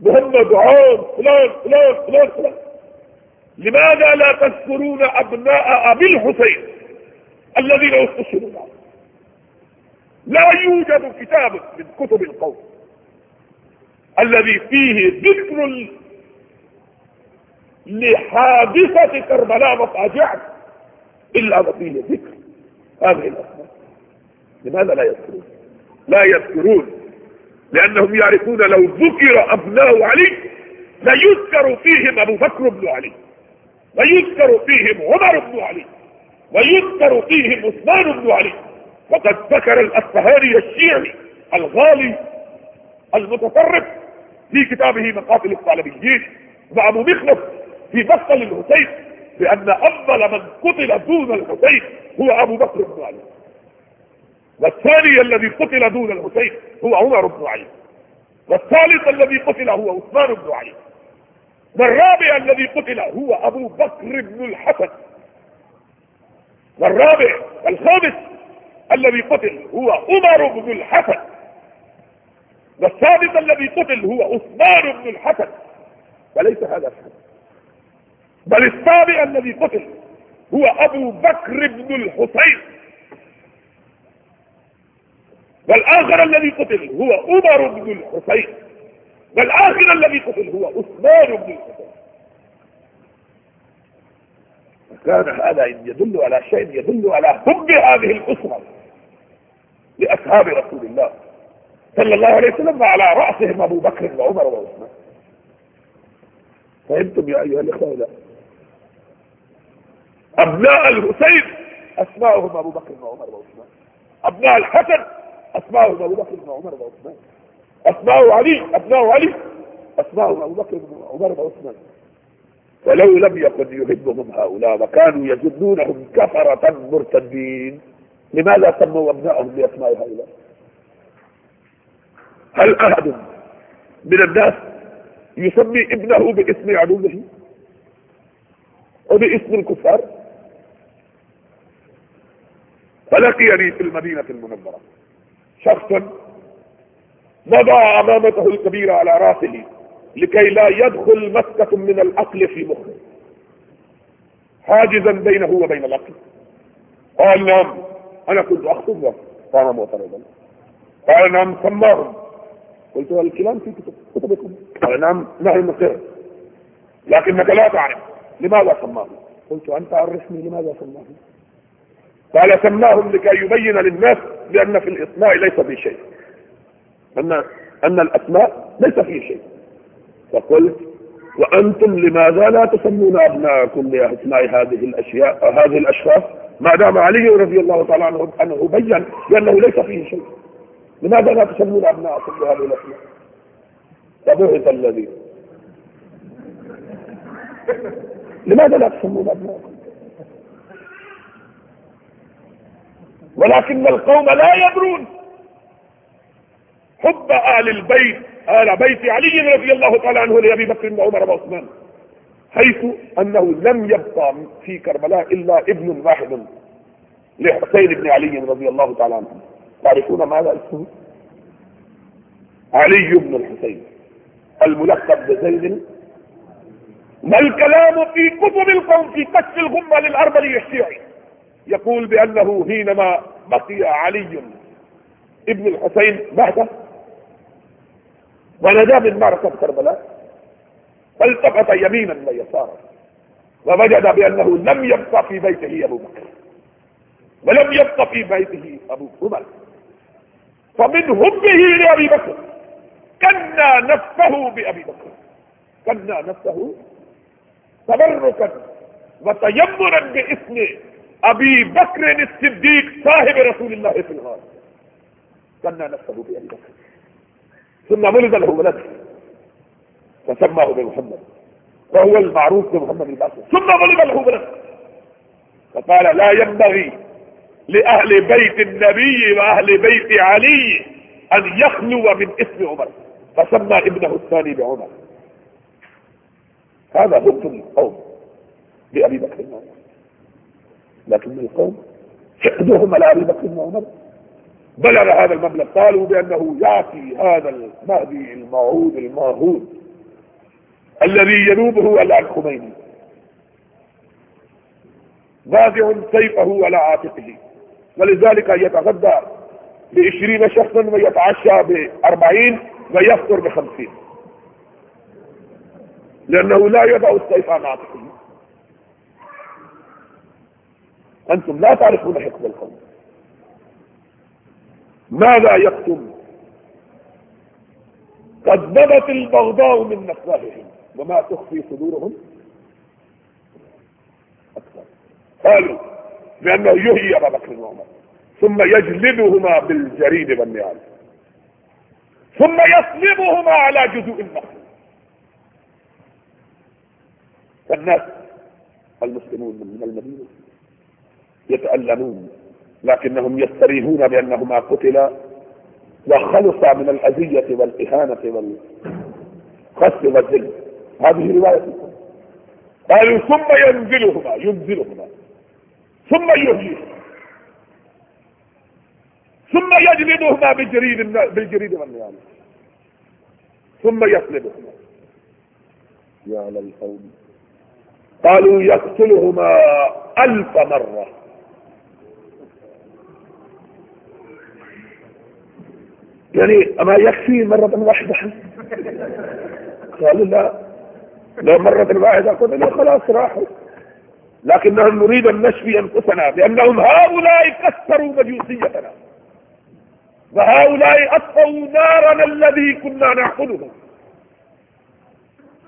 محمد عام فلان فلان فلان فلان. لماذا لا تذكرون أبناء أبي الحسين الذين يستشهدون لا يوجد كتاب من كتب القوم الذي فيه ذكر لحادثة كربلاء مفاجعة إلا وفيه ذكر. هذه الأسماء. لماذا لا يذكرون؟ لا يذكرون. لأنهم يعرفون لو ذكر أبناء علي ليذكر فيهم أبو بكر بن علي ويذكر فيهم عمر بن علي ويذكر فيهم عثمان بن علي وقد ذكر الأصفهاني الشيعي الغالي المتطرف في كتابه مقاتل الطالبيين وأبو مخلص في مقتل الحسين بأن أفضل من قتل دون الحسين هو أبو بكر بن علي. والثاني الذي قتل دون الحسين هو عمر بن علي. والثالث الذي قتل هو عثمان بن علي. والرابع الذي قتل هو أبو بكر بن الحسن. والرابع الخامس الذي قتل هو عمر بن الحسن. والسادس الذي قتل هو عثمان بن الحسن. وليس هذا الحسن بل السابع الذي قتل هو أبو بكر بن الحسين. والآخر الذي قتل هو عمر بن الحسين. والآخر الذي قتل هو عثمان بن الحسين. كان هذا يدل على شيء يدل على حب هذه الأسرة. لأصحاب رسول الله صلى الله عليه وسلم وعلى رأسهم أبو بكر وعمر وعثمان. فهمتم يا أيها الإخوة لا أبناء الحسين أسماؤهم أبو بكر وعمر وعثمان. أبناء الحسن أسماؤهم أبو بكر وعمر وعثمان. أسماء علي أبناء علي أسماؤهم أبو بكر وعمر وعثمان. ولو لم يكن يحبهم هؤلاء وكانوا يجدونهم كفرة مرتدين. لماذا سموا أبنائهم بأسماء هؤلاء؟ هل أحد من الناس يسمي ابنه باسم عدوه وباسم الكفار؟ فلقيني في المدينة المنورة شخص وضع أمامته الكبيرة على رأسه لكي لا يدخل مسكة من العقل في مخه. حاجزا بينه وبين العقل قال نعم. أنا كنت أخطب قام معترضا. قال نعم سماهم. قلت الكلام في كتب كتبكم. قال نعم نحن نقر لكنك لا تعرف لماذا سماهم. قلت أنت عرفني لماذا سماهم. قال سماهم لكي يبين للناس بأن في الإسماء ليس في شيء. أن, أن الأسماء ليس في شيء. فقلت وأنتم لماذا لا تسمون أبناءكم بأسماء هذه الأشياء هذه الأشخاص؟ ما دام علي رضي الله تعالى عنه أنه بين بأنه ليس فيه شيء. لماذا لا تسمون أبناءكم بهذه الأسماء فبعث الذي لماذا لا تسمون أبناءكم ولكن القوم لا يدرون حب آل البيت آل بيت علي رضي الله تعالى عنه لأبي بكر وعمر وعثمان. حيث أنه لم يبقى في كربلاء إلا ابن واحد لحسين بن علي رضي الله تعالى عنه. تعرفون ماذا اسمه؟ علي بن الحسين الملقب بزيد. ما الكلام في كتب القوم في كشف الغمة للأربلي الشيعي يقول بأنه حينما بقي علي ابن الحسين بعده ونجا من معركة كربلاء. فالتفت يمينا ويسارا ووجد بأنه لم يبقى في بيته أبو بكر ولم يبقى في بيته أبو عمر فمن حبه لأبي بكر كنا نفسه بأبي بكر كنا نفسه تبركا وتيمنا باسم أبي بكر الصديق صاحب رسول الله في الغار. كنا نفسه بأبي بكر. ثم ولد له ولد فسماه بمحمد وهو المعروف بمحمد الباقر ثم ولد له فقال لا ينبغي لأهل بيت النبي وأهل بيت علي أن يخلو من اسم عمر. فسمى ابنه الثاني بعمر. هذا هو القوم بأبي بكر وعمر. لكن القوم حقدهم على أبي بكر وعمر. بلغ هذا المبلغ. قالوا بأنه يعطي هذا المهدي الموعود الماهود. الذي ينوبه على الخميني. نازع سيفه على عاتقه. ولذلك يتغدى بعشرين شخصا ويتعشى بأربعين ويفطر بخمسين. لأنه لا يضع السيف عن عاتقه. أنتم لا تعرفون حقد القوم. ماذا يكتم؟ قد بدت البغضاء من أفواههم. وما تخفي صدورهم أكثر. قالوا بأنه يهي أبا بكر وعمر. ثم يجلدهما بالجريد والنعال. ثم يصلبهما على جذوع النخل فالناس المسلمون من المدينة يتألمون لكنهم يستريحون بأنهما قتلا وخلصا من الأذية والإهانة والقص والذل. هذه رواية قالوا ثم ينزلهما ينزلهما. ثم يهلكهما. ثم يجلدهما بالجريد بالجريد والنيال ثم يصلبهما يا للقوم. قالوا يقتلهما ألف مرة. يعني أما يكفي مرة واحدة؟ قالوا لا. لو مرة واحدة قلنا خلاص راحوا. لكنهم نريد أن نشفي أنفسنا لأنهم هؤلاء كسروا مجوسيتنا. وهؤلاء أطفوا نارنا الذي كنا نعقله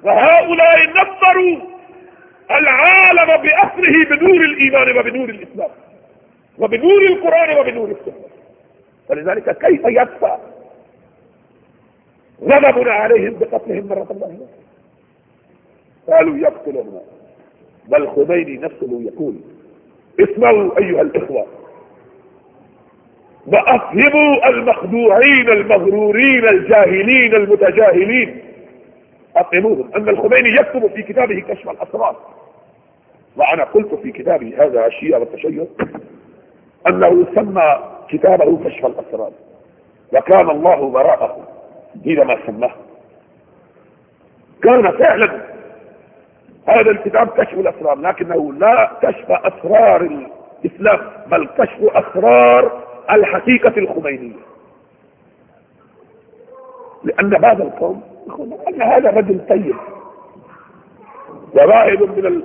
وهؤلاء نظروا العالم بأسره بنور الإيمان وبنور الإسلام. وبنور القرآن وبنور السنة. ولذلك كيف يدفع غضبنا عليهم بقتلهم مرة واحدة؟ قالوا يقتلون. بل خميني نفسه يقول اسمعوا أيها الإخوة. وأفهموا المخدوعين المغرورين الجاهلين المتجاهلين. أفهموهم أن الخميني يكتب في كتابه كشف الأسرار. وأنا قلت في كتابي هذا الشيء والتشيع أنه سمى كتابه كشف الأسرار. وكان الله وراءه حينما سماه. كان فعلا هذا الكتاب كشف الأسرار لكنه لا كشف أسرار الإسلام بل كشف أسرار الحقيقة الخمينية. لأن بعض القوم أن هذا رجل طيب. وراهب من ال...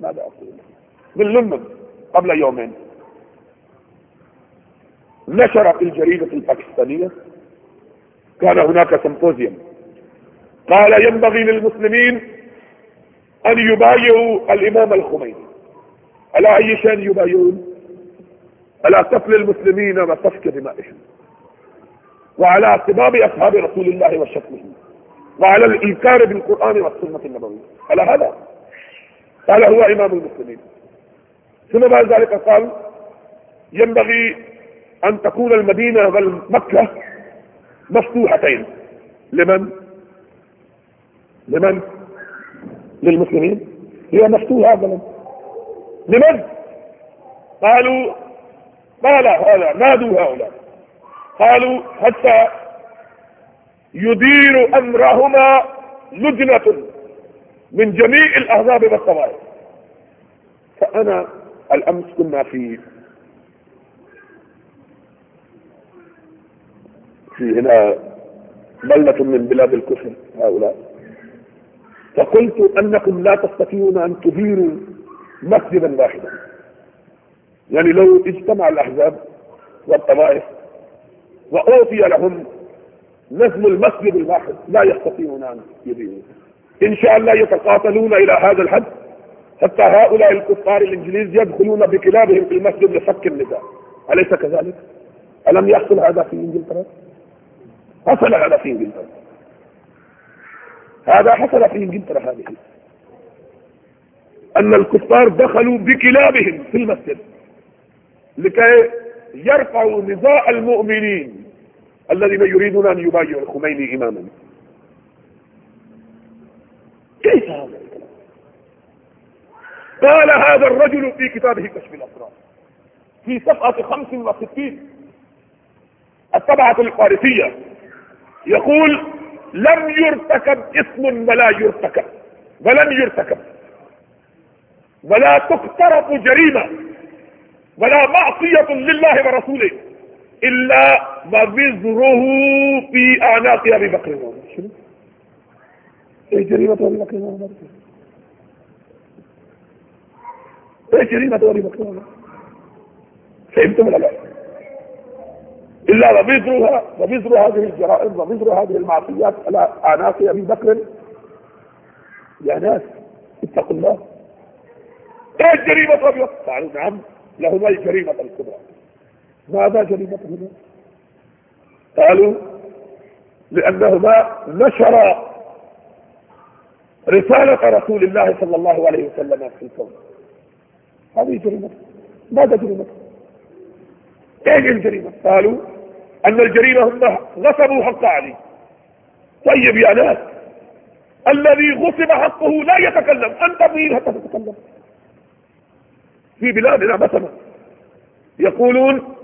ماذا أقول؟ من لندن قبل يومين. نشر في الجريدة الباكستانية كان هناك سمبوزيوم قال ينبغي للمسلمين أن يبايعوا الإمام الخميني. على أي شيء يبايعون؟ على قتل المسلمين وسفك دمائهم؟ وعلى اعتباب أصحاب رسول الله وشتمهم وعلى الإنكار بالقرآن والسنة النبوية. على هذا؟ قال هو إمام المسلمين. ثم بعد ذلك قال ينبغي أن تكون المدينة والمكة مفتوحتين. لمن؟ لمن؟ للمسلمين هي مفتوحة بلد. لمن قالوا قال هذا نادوا هؤلاء. قالوا حتى يدير أمرهما لجنة من جميع الأحزاب والطوائف. فأنا الأمس كنا في في هنا بلة من بلاد الكفر هؤلاء. فقلت أنكم لا تستطيعون أن تديروا مسجدا واحدا يعني لو اجتمع الأحزاب والطوائف وأوفي لهم نظم المسجد الواحد لا يستطيعون أن يديروا إن شاء الله يتقاتلون إلى هذا الحد حتى هؤلاء الكفار الإنجليز يدخلون بكلابهم في المسجد لفك النساء أليس كذلك؟ ألم يحصل هذا في إنجلترا؟ حصل هذا في إنجلترا هذا حصل في انجلترا هذه. أن الكفار دخلوا بكلابهم في المسجد. لكي يرفعوا نزاع المؤمنين الذين يريدون أن يبايعوا الخميني إماما. كيف هذا الكلام؟ قال هذا الرجل في كتابه كشف الأسرار. في صفحة 65 الطبعة الفارسية يقول لم يرتكب اسم ولا يرتكب ولن يرتكب ولا تقترف جريمة ولا معصية لله ورسوله إلا وبذره في أعناق أبي بكر وعمر؟ إيه جريمة أبي بكر وعمر؟ إيه جريمة أبي بكر وعمر؟ فهمتم ولا لا؟ إلا وبذرها وبذر هذه الجرائم وبذر هذه المعصيات على أعناق أبي بكر. يا ناس اتقوا الله. إيه الجريمة بكر؟ قالوا نعم لهما الجريمة الكبرى. ماذا جريمتهما؟ قالوا لأنهما نشر رسالة رسول الله صلى الله عليه وسلم في الكون. هذه جريمة. ماذا جريمة؟ إيه الجريمة؟ قالوا أن الجريمة هم غصبوا حق علي. طيب يا ناس الذي غصب حقه لا يتكلم أنت مين حتى تتكلم. في بلادنا مثلا يقولون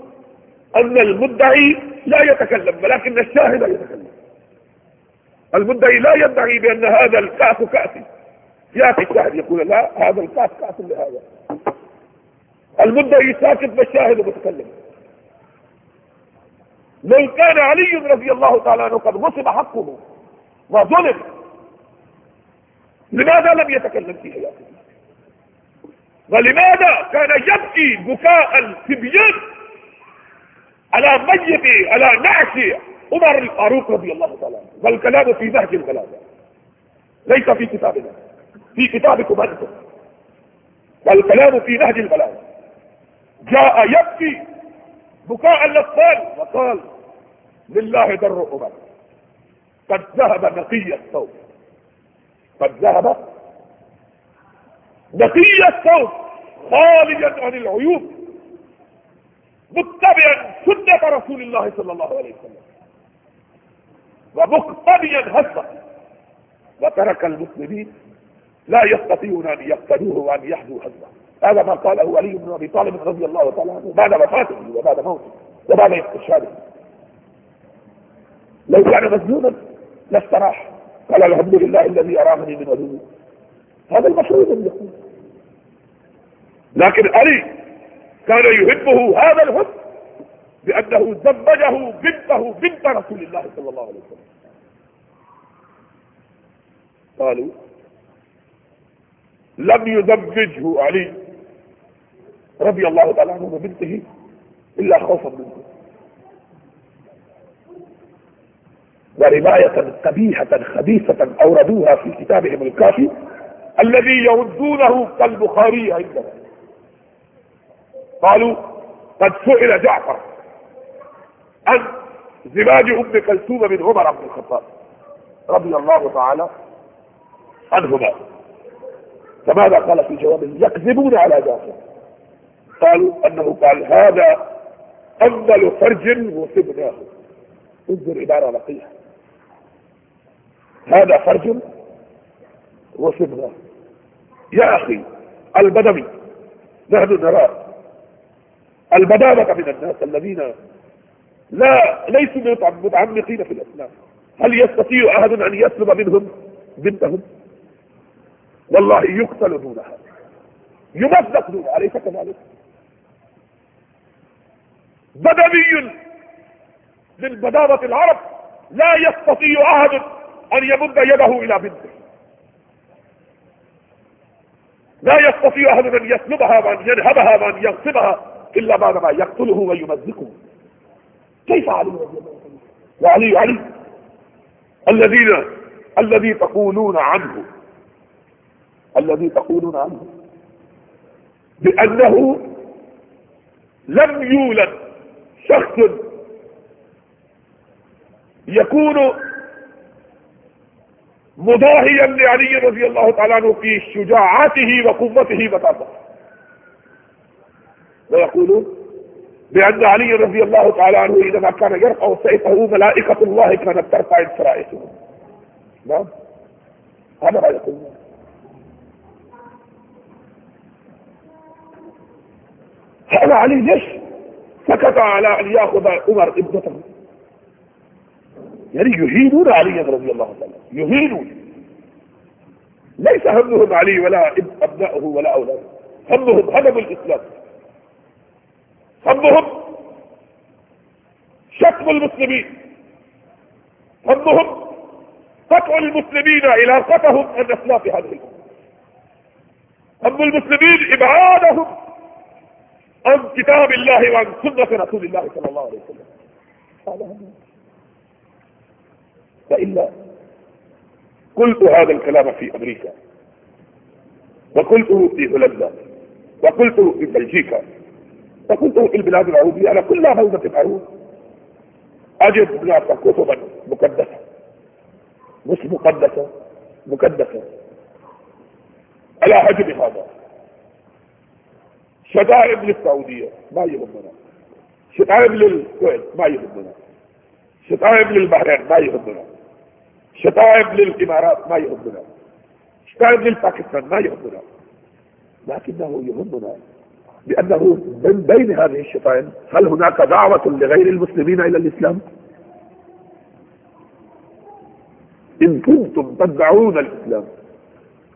أن المدعي لا يتكلم ولكن الشاهد يتكلم. المدعي لا يدعي بأن هذا الكأس كأسي ياتي الشاهد يقول لا هذا الكأس كأس لهذا. المدعي ساكت والشاهد متكلم لو كان علي رضي الله تعالى عنه قد غصب حقه وظلم لماذا لم يتكلم في حياته ولماذا كان يبكي بكاء التبيان على ميت على نعش عمر الفاروق رضي الله تعالى عنه؟ والكلام في نهج البلاغه ليس في كتابنا. في كتابكم أنتم. والكلام في نهج البلاغه جاء يبكي بكاء الأطفال وقال لله در عمر قد ذهب نقي الصوت. قد ذهب نقي الصوت خاليا عن العيوب متبعا سنة رسول الله صلى الله عليه وسلم ومقتديا هزه وترك المسلمين لا يستطيعون أن يقتلوه وأن يحذوا هزه هذا ما قاله علي بن أبي طالب رضي الله تعالى عنه. بعد وفاته وبعد موته وبعد استشهاده. لو كان مجنونا لاستراح. قال الحمد لله الذي أرامني من عدوه هذا المشروع الذي يقول. لكن علي كان يحبه هذا الحب بأنه زوجه بنته بنت رسول الله صلى الله عليه وسلم. قالوا لم يزوجه علي رضي الله تعالى عنه ببنته إلا خوفا منه. ورواية قبيحة خبيثة أوردوها في كتابهم الكافي الذي يردونه كالبخاري عندنا قالوا قد سئل جعفر عن زواج أم كلثوم من عمر بن الخطاب رضي الله تعالى عنهما. فماذا قال في جوابه؟ يكذبون على جعفر. قالوا أنه قال هذا افضل فرج وصبناه. انظر عباره لقيحه هذا فرج وصبناه يا أخي البدوي نحن نرى البدامة من الناس الذين لا ليسوا متعمقين في الإسلام. هل يستطيع أحد أن يسلب منهم بنتهم؟ والله يقتل دونها. يمزق دونها. أليس كذلك؟ بدوي من بدابة العرب لا يستطيع أحد أن يمد يده إلى بنته. لا يستطيع أحد أن يسلبها وأن ينهبها وأن يغصبها إلا بعدما يقتله ويمزقه. كيف علي وعلي علي. الذين الذي تقولون عنه الذي تقولون عنه بأنه لم يولد شخص يكون مضاهيا لعلي رضي الله تعالى عنه في شجاعته وقوته وطاقته ويقولون بأن علي رضي الله تعالى عنه إذا كان يرفع سيفه ملائكة الله كانت ترفع السرائته نعم. هذا ما يقول هذا علي ليش سكت على أن يأخذ عمر ابنته؟ يعني يهينون علي رضي الله عنه. يهينون ليس همهم علي ولا ابنائه ولا أولاده. همهم هدم الإسلام. همهم شتم المسلمين. همهم قطع المسلمين علاقتهم عن اسلاف هذه الأمة. هم المسلمين إبعادهم عن كتاب الله وعن سنة رسول الله صلى الله عليه وسلم. هذا هم. فإلا قلت هذا الكلام في أمريكا وقلته في هولندا وقلته في بلجيكا وقلته في البلاد العربية. على كل هودة العروض أجد هناك كتبا مقدسة مش مقدسة مقدسة. على حجم هذا شتائم للسعودية ما يهمنا. شتائم للكويت ما يهمنا. شتائم للبحرين ما يهمنا. شتائم للإمارات ما يهمنا. شتائم للباكستان ما يهمنا. لكنه يهمنا بأنه من بين هذه الشتائم هل هناك دعوة لغير المسلمين إلى الإسلام؟ إن كنتم تدعون الإسلام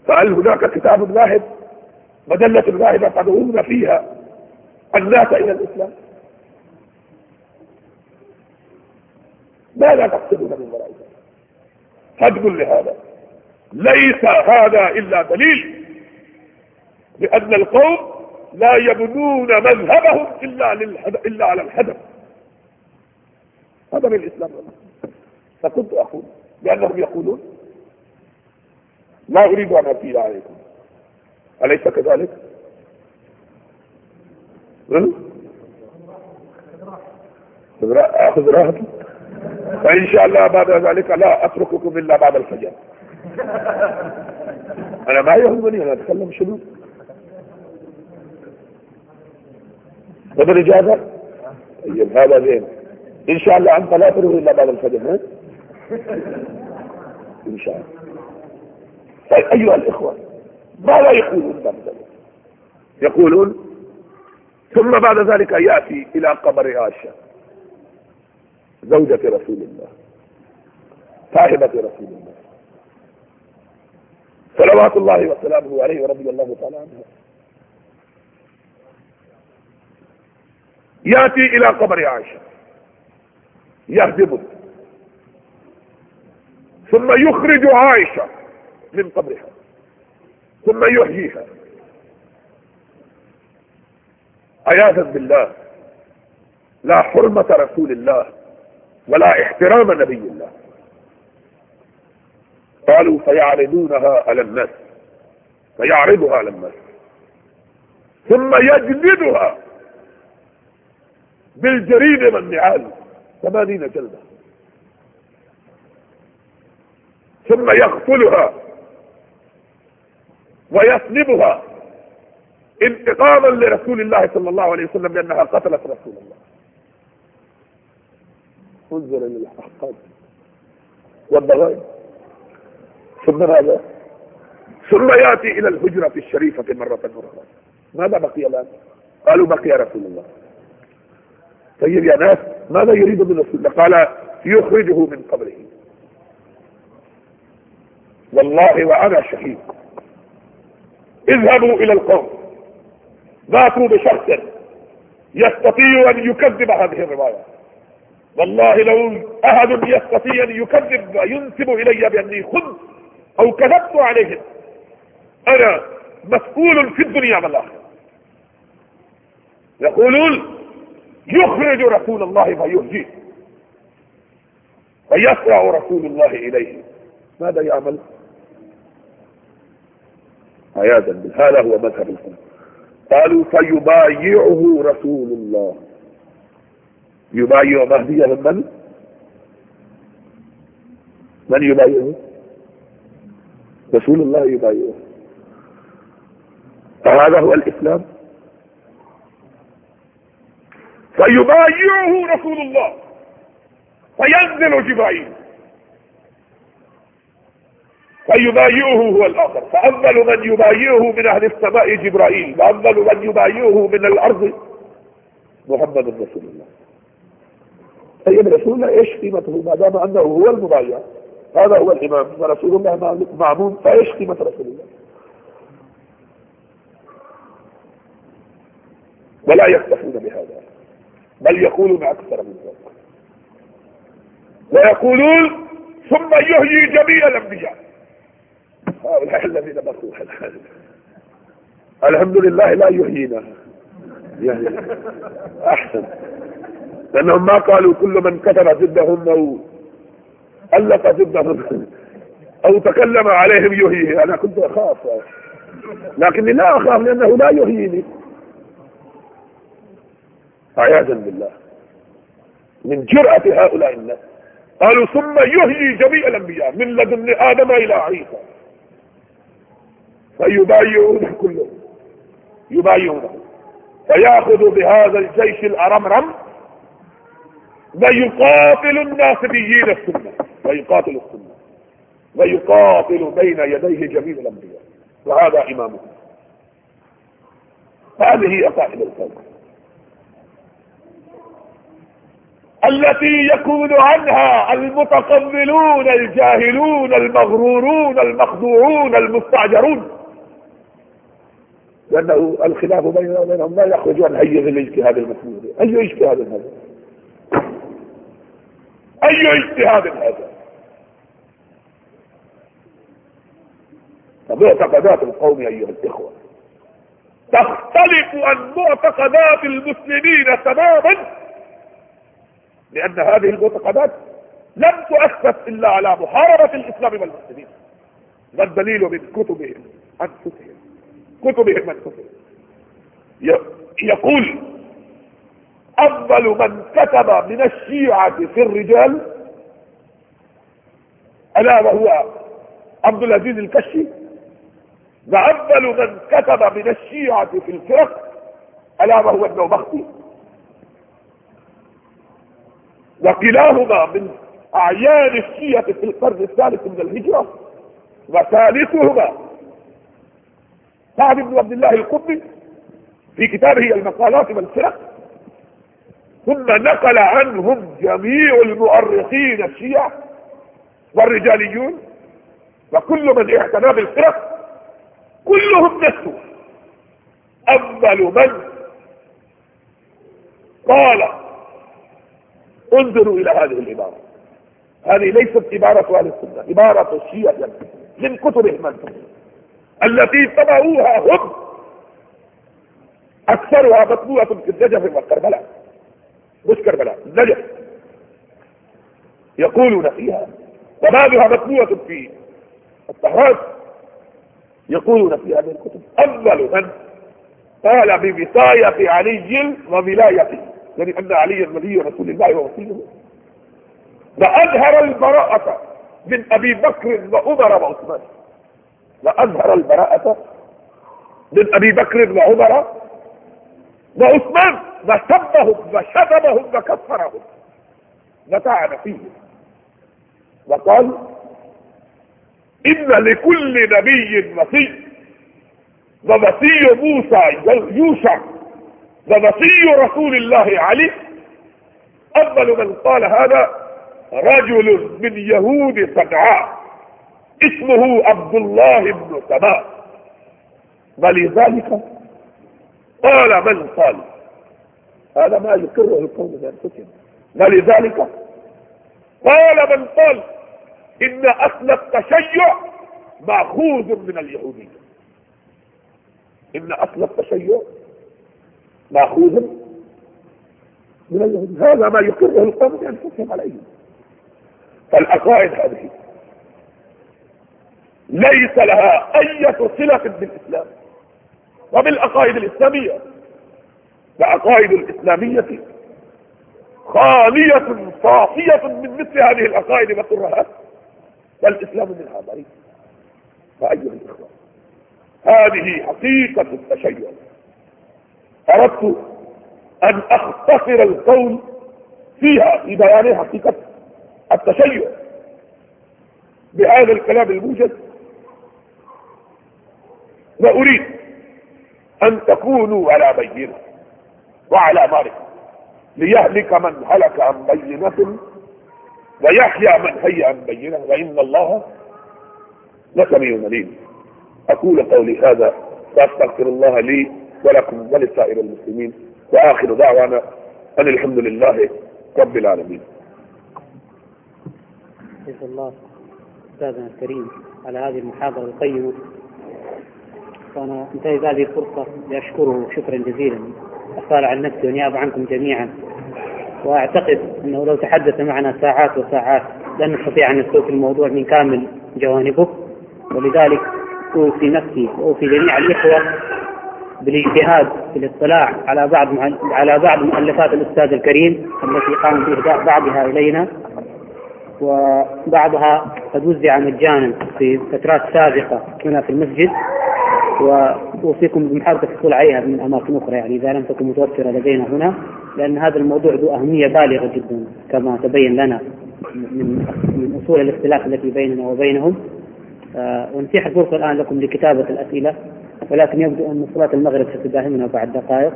فهل هناك كتاب واحد مجلة واحدة تدعون فيها الناس إلى الإسلام؟ ماذا تقصدون من وراء ذلك هدم لهذا. ليس هذا إلا دليل بأن القوم لا يبنون مذهبهم إلا, إلا على الهدم هذا من الإسلام. فكنت أقول لأنهم يقولون لا أريد أن أطيل عليكم. أليس كذلك؟ أخذ راحتك. فإن شاء الله بعد ذلك لا أترككم إلا بعد الفجر. أنا ما يهمني أنا أتكلم شنو؟ بدل إجازة طيب هذا زين. إن شاء الله أنت لا تروح إلا بعد الفجر ها؟ إن شاء الله. طيب أيها الإخوة ماذا يقولون بعد ذلك؟ يقولون ثم بعد ذلك يأتي إلى قبر عائشة. زوجة رسول الله صاحبة رسول الله. صلوات الله وسلامه عليه ورضي الله تعالى عنها يأتي إلى قبر عائشة. يهدمه ثم يخرج عائشة من قبرها. ثم يحييها. عياذا بالله. لا حرمة رسول الله. ولا احترام نبي الله. قالوا فيعرضونها على الناس. فيعرضها على الناس. ثم يجلدها بالجريد والنعال. ثمانين جلدة. ثم يقتلها ويسلبها انتقاما لرسول الله صلى الله عليه وسلم لأنها قتلت رسول الله. انظر للاحقاد والضغائن ثم ماذا؟ ثم يأتي إلى الهجرة الشريفة مرة أخرى. ماذا بقي الآن؟ قالوا بقي رسول الله. طيب يا ناس ماذا يريد من رسول الله؟ قال يخرجه من قبره. والله وأنا شهيد. اذهبوا إلى القوم. باتوا بشخص يستطيع أن يكذب هذه الرواية. والله لو أحد يستطيع أن يكذب وينسب إلي بأني خنت أو كذبت عليهم أنا مسؤول في الدنيا والآخرة. يقولون يخرج رسول الله فيهجيه فيسرع رسول الله إليه. ماذا يعمل؟ عياذا بالله هذا هو مذهب قالوا فيبايعه رسول الله. يبايع مهدي من من يبايعه؟ رسول الله يبايعه. فهذا هو الإسلام. فيبايعه رسول الله. فينزل جبرائيل. فيبايعه هو الآخر. فأول من يبايعه من أهل السماء جبرائيل. وأول من يبايعه من الأرض محمد رسول الله. طيب رسول الله إيش قيمته؟ ما دام أنه هو المبايع. هذا هو الإمام. ورسول الله معمون فإيش قيمة رسول الله؟ ولا يكتفون بهذا بل يقولون أكثر من ذلك. ويقولون ثم يحيي جميع الأنبياء. هؤلاء الذين ماتوا الحمد لله لا يحيينا يعني أحسن. لأنهم ما قالوا كل من كتب ضدهم أو ألف ضدهم أو تكلم عليهم يهيه أنا كنت أخاف. لكني لا أخاف لأنه لا يهيني. عياذا بالله. من جرأة هؤلاء الناس. قالوا ثم يهيي جميع الأنبياء من لدن آدم إلى عيسى. فيبايعونه كلهم. يبايعونه. فياخذ بهذا الجيش الأرمرم ويقاتل الناصبيين السنة. ويقاتل السنة. ويقاتل بين يديه جميع الأنبياء. وهذا إمامه. هذه أقائد الفوق التي يكون عنها المتقبلون الجاهلون المغرورون المخدوعون المستعجرون. لأنه الخلاف بيننا وبينهم لا يخرج عن حيز الاجتهاد المسلول أي اجتهاد هذا؟ أي اجتهاد هذا؟ معتقدات القوم أيها الإخوة تختلف عن معتقدات المسلمين تماما لأن هذه المعتقدات لم تؤسس إلا على محاربة الإسلام والمسلمين. والدليل من كتبهم أنفسهم؟ كتبهم أنفسهم. يقول أفضل من كتب من الشيعة في الرجال ألا وهو عبد العزيز الكشي. وأفضل من كتب من الشيعة في الفرق ألا وهو النوبختي وكلاهما من أعيان الشيعة في القرن الثالث من الهجرة. وثالثهما سعد بن عبد الله القطبي في كتابه المقالات والفرق. ثم نقل عنهم جميع المؤرخين الشيعة والرجاليون وكل من اعتنى بالفرق كلهم نسوا. أول من قال انظروا إلى هذه العبارة. هذه ليست عبارة أهل السنة عبارة الشيعة من كتبهم التي طبعوها هم. أكثرها مطبوعة في النجف والكربلاء. مش كربلاء نجف يقولون فيها وبعضها مطبوعة في الطهرات يقولون في هذه الكتب أول من قال بوصاية علي وولايته يعني أن علي ولي رسول الله ووصيه وأظهر البراءة من أبي بكر وعمر وعثمان. وأظهر البراءة من أبي بكر وعمر وعثمان وسبهم وشتمهم وكفرهم. وطعن فيهم وقال إن لكل نبي وصي ووصي موسى يوشع ووصي رسول الله علي. أفضل من قال هذا رجل من يهود صنعاء اسمه عبد الله بن سماء. ولذلك قال من قال؟ هذا ما يقره القوم بانفسهم ولذلك قال من قال؟ إن أصل التشيع مأخوذ من اليهودية. إن أصل التشيع مأخوذ من اليهودية. هذا ما يقره القوم بانفسهم عليه فالعقائد هذه ليس لها أي صلة بالإسلام. وبالعقائد الإسلامية. العقائد الإسلامية خالية صافية من مثل هذه العقائد والترهات والإسلام منها بريء فأيها الإخوة هذه حقيقة التشيع. أردت أن أختصر القول فيها في بيان حقيقة التشيع. بهذا الكلام الموجز وأريد أن تكونوا على بينة وعلى معرفة ليهلك من هلك عن بينة ويحيى من حي عن بينة وإن الله لسميع عليم. أقول قولي هذا وأستغفر الله لي ولكم ولسائر المسلمين وآخر دعوانا أن الحمد لله رب العالمين. الله أستاذنا الكريم على هذه المحاضرة القيمة. وأنا انتهز هذه الفرصة لأشكره شكرا جزيلا. أسأل عن نفسي ونيابة عنكم جميعا. وأعتقد أنه لو تحدث معنا ساعات وساعات لن نستطيع أن نسلك الموضوع من كامل جوانبه. ولذلك أوصي نفسي وأوصي جميع الإخوة بالاجتهاد في الاطلاع على بعض على بعض مؤلفات الأستاذ الكريم التي قام بإهداء بعضها إلينا. وبعضها قد وزع مجانا في فترات سابقة هنا في المسجد. وأوصيكم بمحاولة الحصول عليها من أماكن أخرى يعني إذا لم تكن متوفرة لدينا هنا لأن هذا الموضوع ذو أهمية بالغة جدا كما تبين لنا من من أصول الاختلاف التي بيننا وبينهم. آه، ونتيح الفرصة الآن لكم لكتابة الأسئلة ولكن يبدو أن صلاة المغرب ستداهمنا بعد دقائق.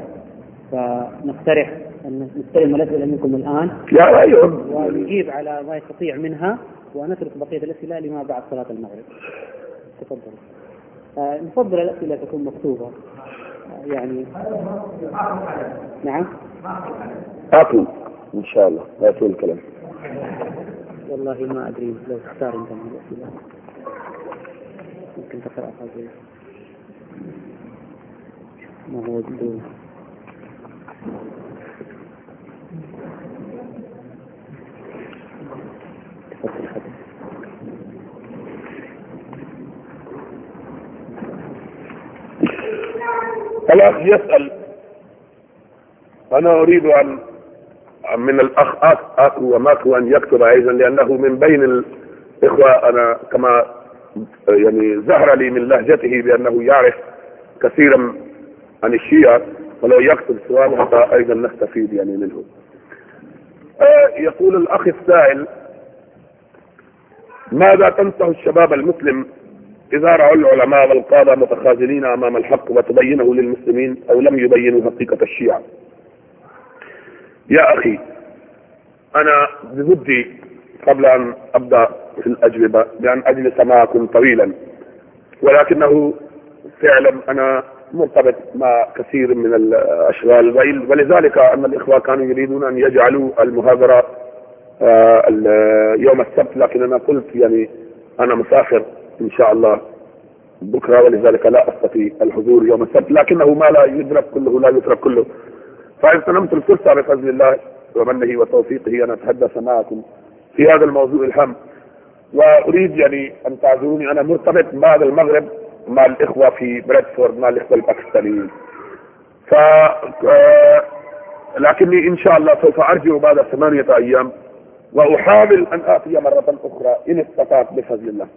فنقترح أن نستلم الأسئلة منكم الآن. لا لا ونجيب على ما يستطيع منها ونترك بقية الأسئلة لما بعد صلاة المغرب. تفضل. نفضل الأسئلة تكون مكتوبة. آه، يعني. نعم. أعطوا إن شاء الله. أعطوا الكلام. والله ما أدري لو تختار أنت من الأسئلة. ممكن تقرأ هذه. ما هو الدور؟ تفضل حدث الأخ يسأل. أنا أريد أن من الأخ أخو وماكو أن يكتب أيضا لأنه من بين الإخوة أنا كما يعني زهر لي من لهجته بأنه يعرف كثيرا عن الشيعة ولو يكتب سؤال حتى أيضا نستفيد يعني منه. آه، يقول الأخ السائل ماذا تنصح الشباب المسلم إذا رأوا العلماء والقادة متخاذلين أمام الحق وتبينه للمسلمين أو لم يبينوا حقيقة الشيعة. يا أخي أنا بودي قبل أن أبدأ في الأجوبة بأن أجلس معكم طويلا. ولكنه فعلا أنا مرتبط مع كثير من الأشغال. ولذلك أن الإخوة كانوا يريدون أن يجعلوا المهاجرة آه، يوم السبت. لكن أنا قلت يعني أنا مسافر. إن شاء الله. بكرة ولذلك لا أستطيع الحضور يوم السبت لكنه ما لا يدرك كله لا يترك كله. فاغتنمت الفرصة بفضل الله ومنه وتوفيقه أن أتحدث معكم في هذا الموضوع الهام. وأريد يعني أن تعذروني أنا مرتبط بعد المغرب مع الإخوة في بريدفورد مع الإخوة الباكستانيين. ف آه، لكني إن شاء الله سوف أرجع بعد ثمانية أيام وأحاول أن آتي مرة أخرى إن استطعت بفضل الله.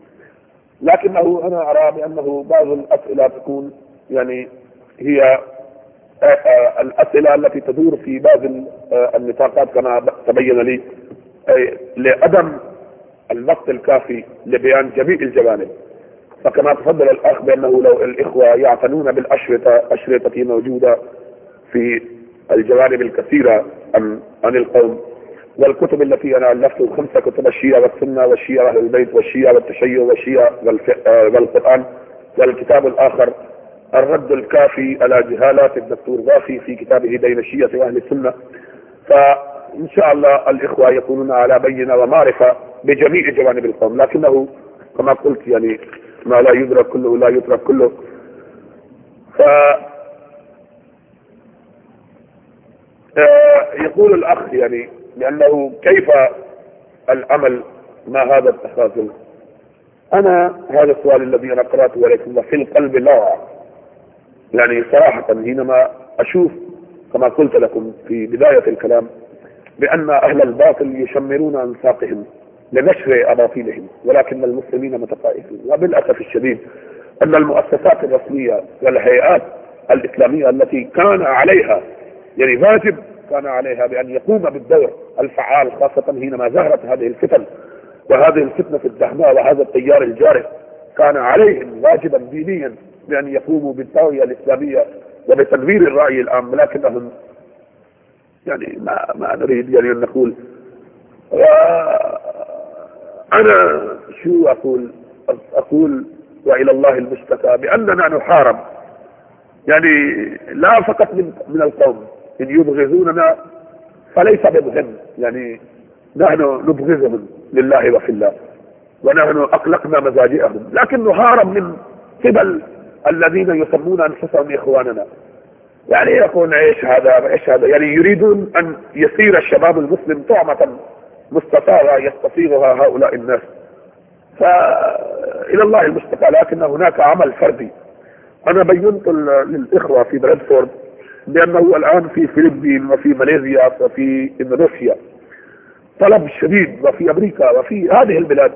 لكنه أنا أرى بأنه بعض الأسئلة تكون يعني هي آه، آه، الأسئلة التي تدور في بعض النطاقات كما تبين لي لعدم الوقت الكافي لبيان جميع الجوانب. فكما تفضل الأخ بأنه لو الإخوة يعتنون بالأشرطة أشرطتي موجودة في الجوانب الكثيرة عن, عن القوم. والكتب التي أنا ألفت خمسة كتب الشيعة والسنة والشيعة أهل البيت والشيعة والتشيع والشيعة آه، والقرآن والكتاب الآخر الرد الكافي على جهالات الدكتور ضافي في كتابه بين الشيعة وأهل السنة. فإن شاء الله الإخوة يكونون على بينة ومعرفة بجميع جوانب القوم. لكنه كما قلت يعني ما لا يدرك كله لا يترك كله. ف آه، يقول الأخ يعني لأنه كيف العمل مع هذا التخاذل أنا هذا السؤال الذي أنا قرأته عليكم في القلب لا. يعني صراحة حينما أشوف كما قلت لكم في بداية الكلام بأن أهل الباطل يشمرون أنساقهم لنشر أباطيلهم ولكن المسلمين متطائفون. وبالأسف الشديد أن المؤسسات الرسمية والهيئات الإسلامية التي كان عليها يعني واجب كان عليها بأن يقوم بالدور الفعال خاصة حينما ظهرت هذه الفتن وهذه الفتنة الدهماء وهذا التيار الجارف كان عليهم واجبا دينيا بأن يقوموا بالتوعية الإسلامية وبتنوير الرأي العام لكنهم يعني ما ما نريد يعني أن نقول. أنا شو أقول؟ أقول وإلى الله المشتكى بأننا نحارب. يعني لا فقط من, من القوم إن يبغضوننا فليس بمهم. يعني نحن نبغضهم لله وفي الله. ونحن أقلقنا مزاجئهم لكن نحارب من قبل الذين يسمون أنفسهم إخواننا. يعني يكون إيش هذا إيش هذا. يعني يريدون أن يصير الشباب المسلم طعمة مستطاعة يستفيضها هؤلاء الناس. فإلى الله المستقى. لكن هناك عمل فردي. أنا بينت للإخوة في بريدفورد بأنه الآن في فلبين وفي ماليزيا وفي إندونيسيا. طلب شديد وفي أمريكا وفي هذه البلاد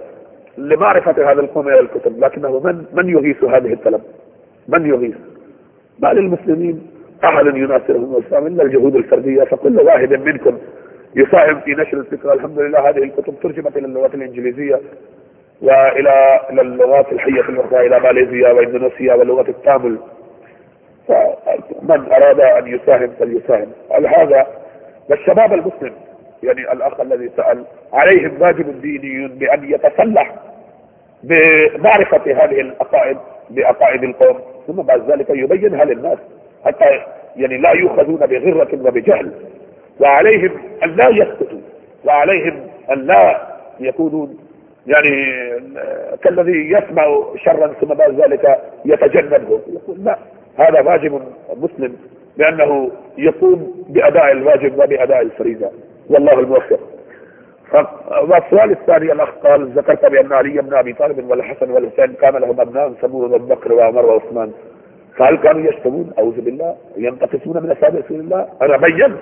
لمعرفة هذا القوم إلى الكتب لكنه من من يغيث هذه الطلب؟ من يغيث؟ ما للمسلمين؟ أحد يناصرهم والإسلام إلا الجهود الفردية فكل واحد منكم يساهم في نشر الفكرة. الحمد لله هذه الكتب ترجمت إلى اللغات الإنجليزية وإلى اللغات الحية الأخرى إلى ماليزيا وإندونيسيا ولغة التامل. فمن أراد أن يساهم فليساهم. هذا والشباب المسلم يعني الأخ الذي سأل عليهم واجب ديني بأن يتسلح بمعرفة هذه العقائد بعقائد القوم. ثم بعد ذلك يبينها للناس حتى يعني لا يؤخذون بغرة وبجهل. وعليهم أن لا يسكتوا وعليهم أن لا يكونوا يعني كالذي يسمع شرا ثم بعد ذلك يتجنبه. يقول لا هذا واجب مسلم بأنه يقوم بأداء الواجب وبأداء الفريضة. والله الموفق. والسؤال الثاني الأخ قال ذكرت بأن علي بن أبي طالب والحسن والحسين كان لهم أبناء سموهم أبو بكر وعمر وعثمان. فهل كانوا يشتمون؟ أعوذ بالله. ينتقصون من أصحاب رسول الله؟ أنا بين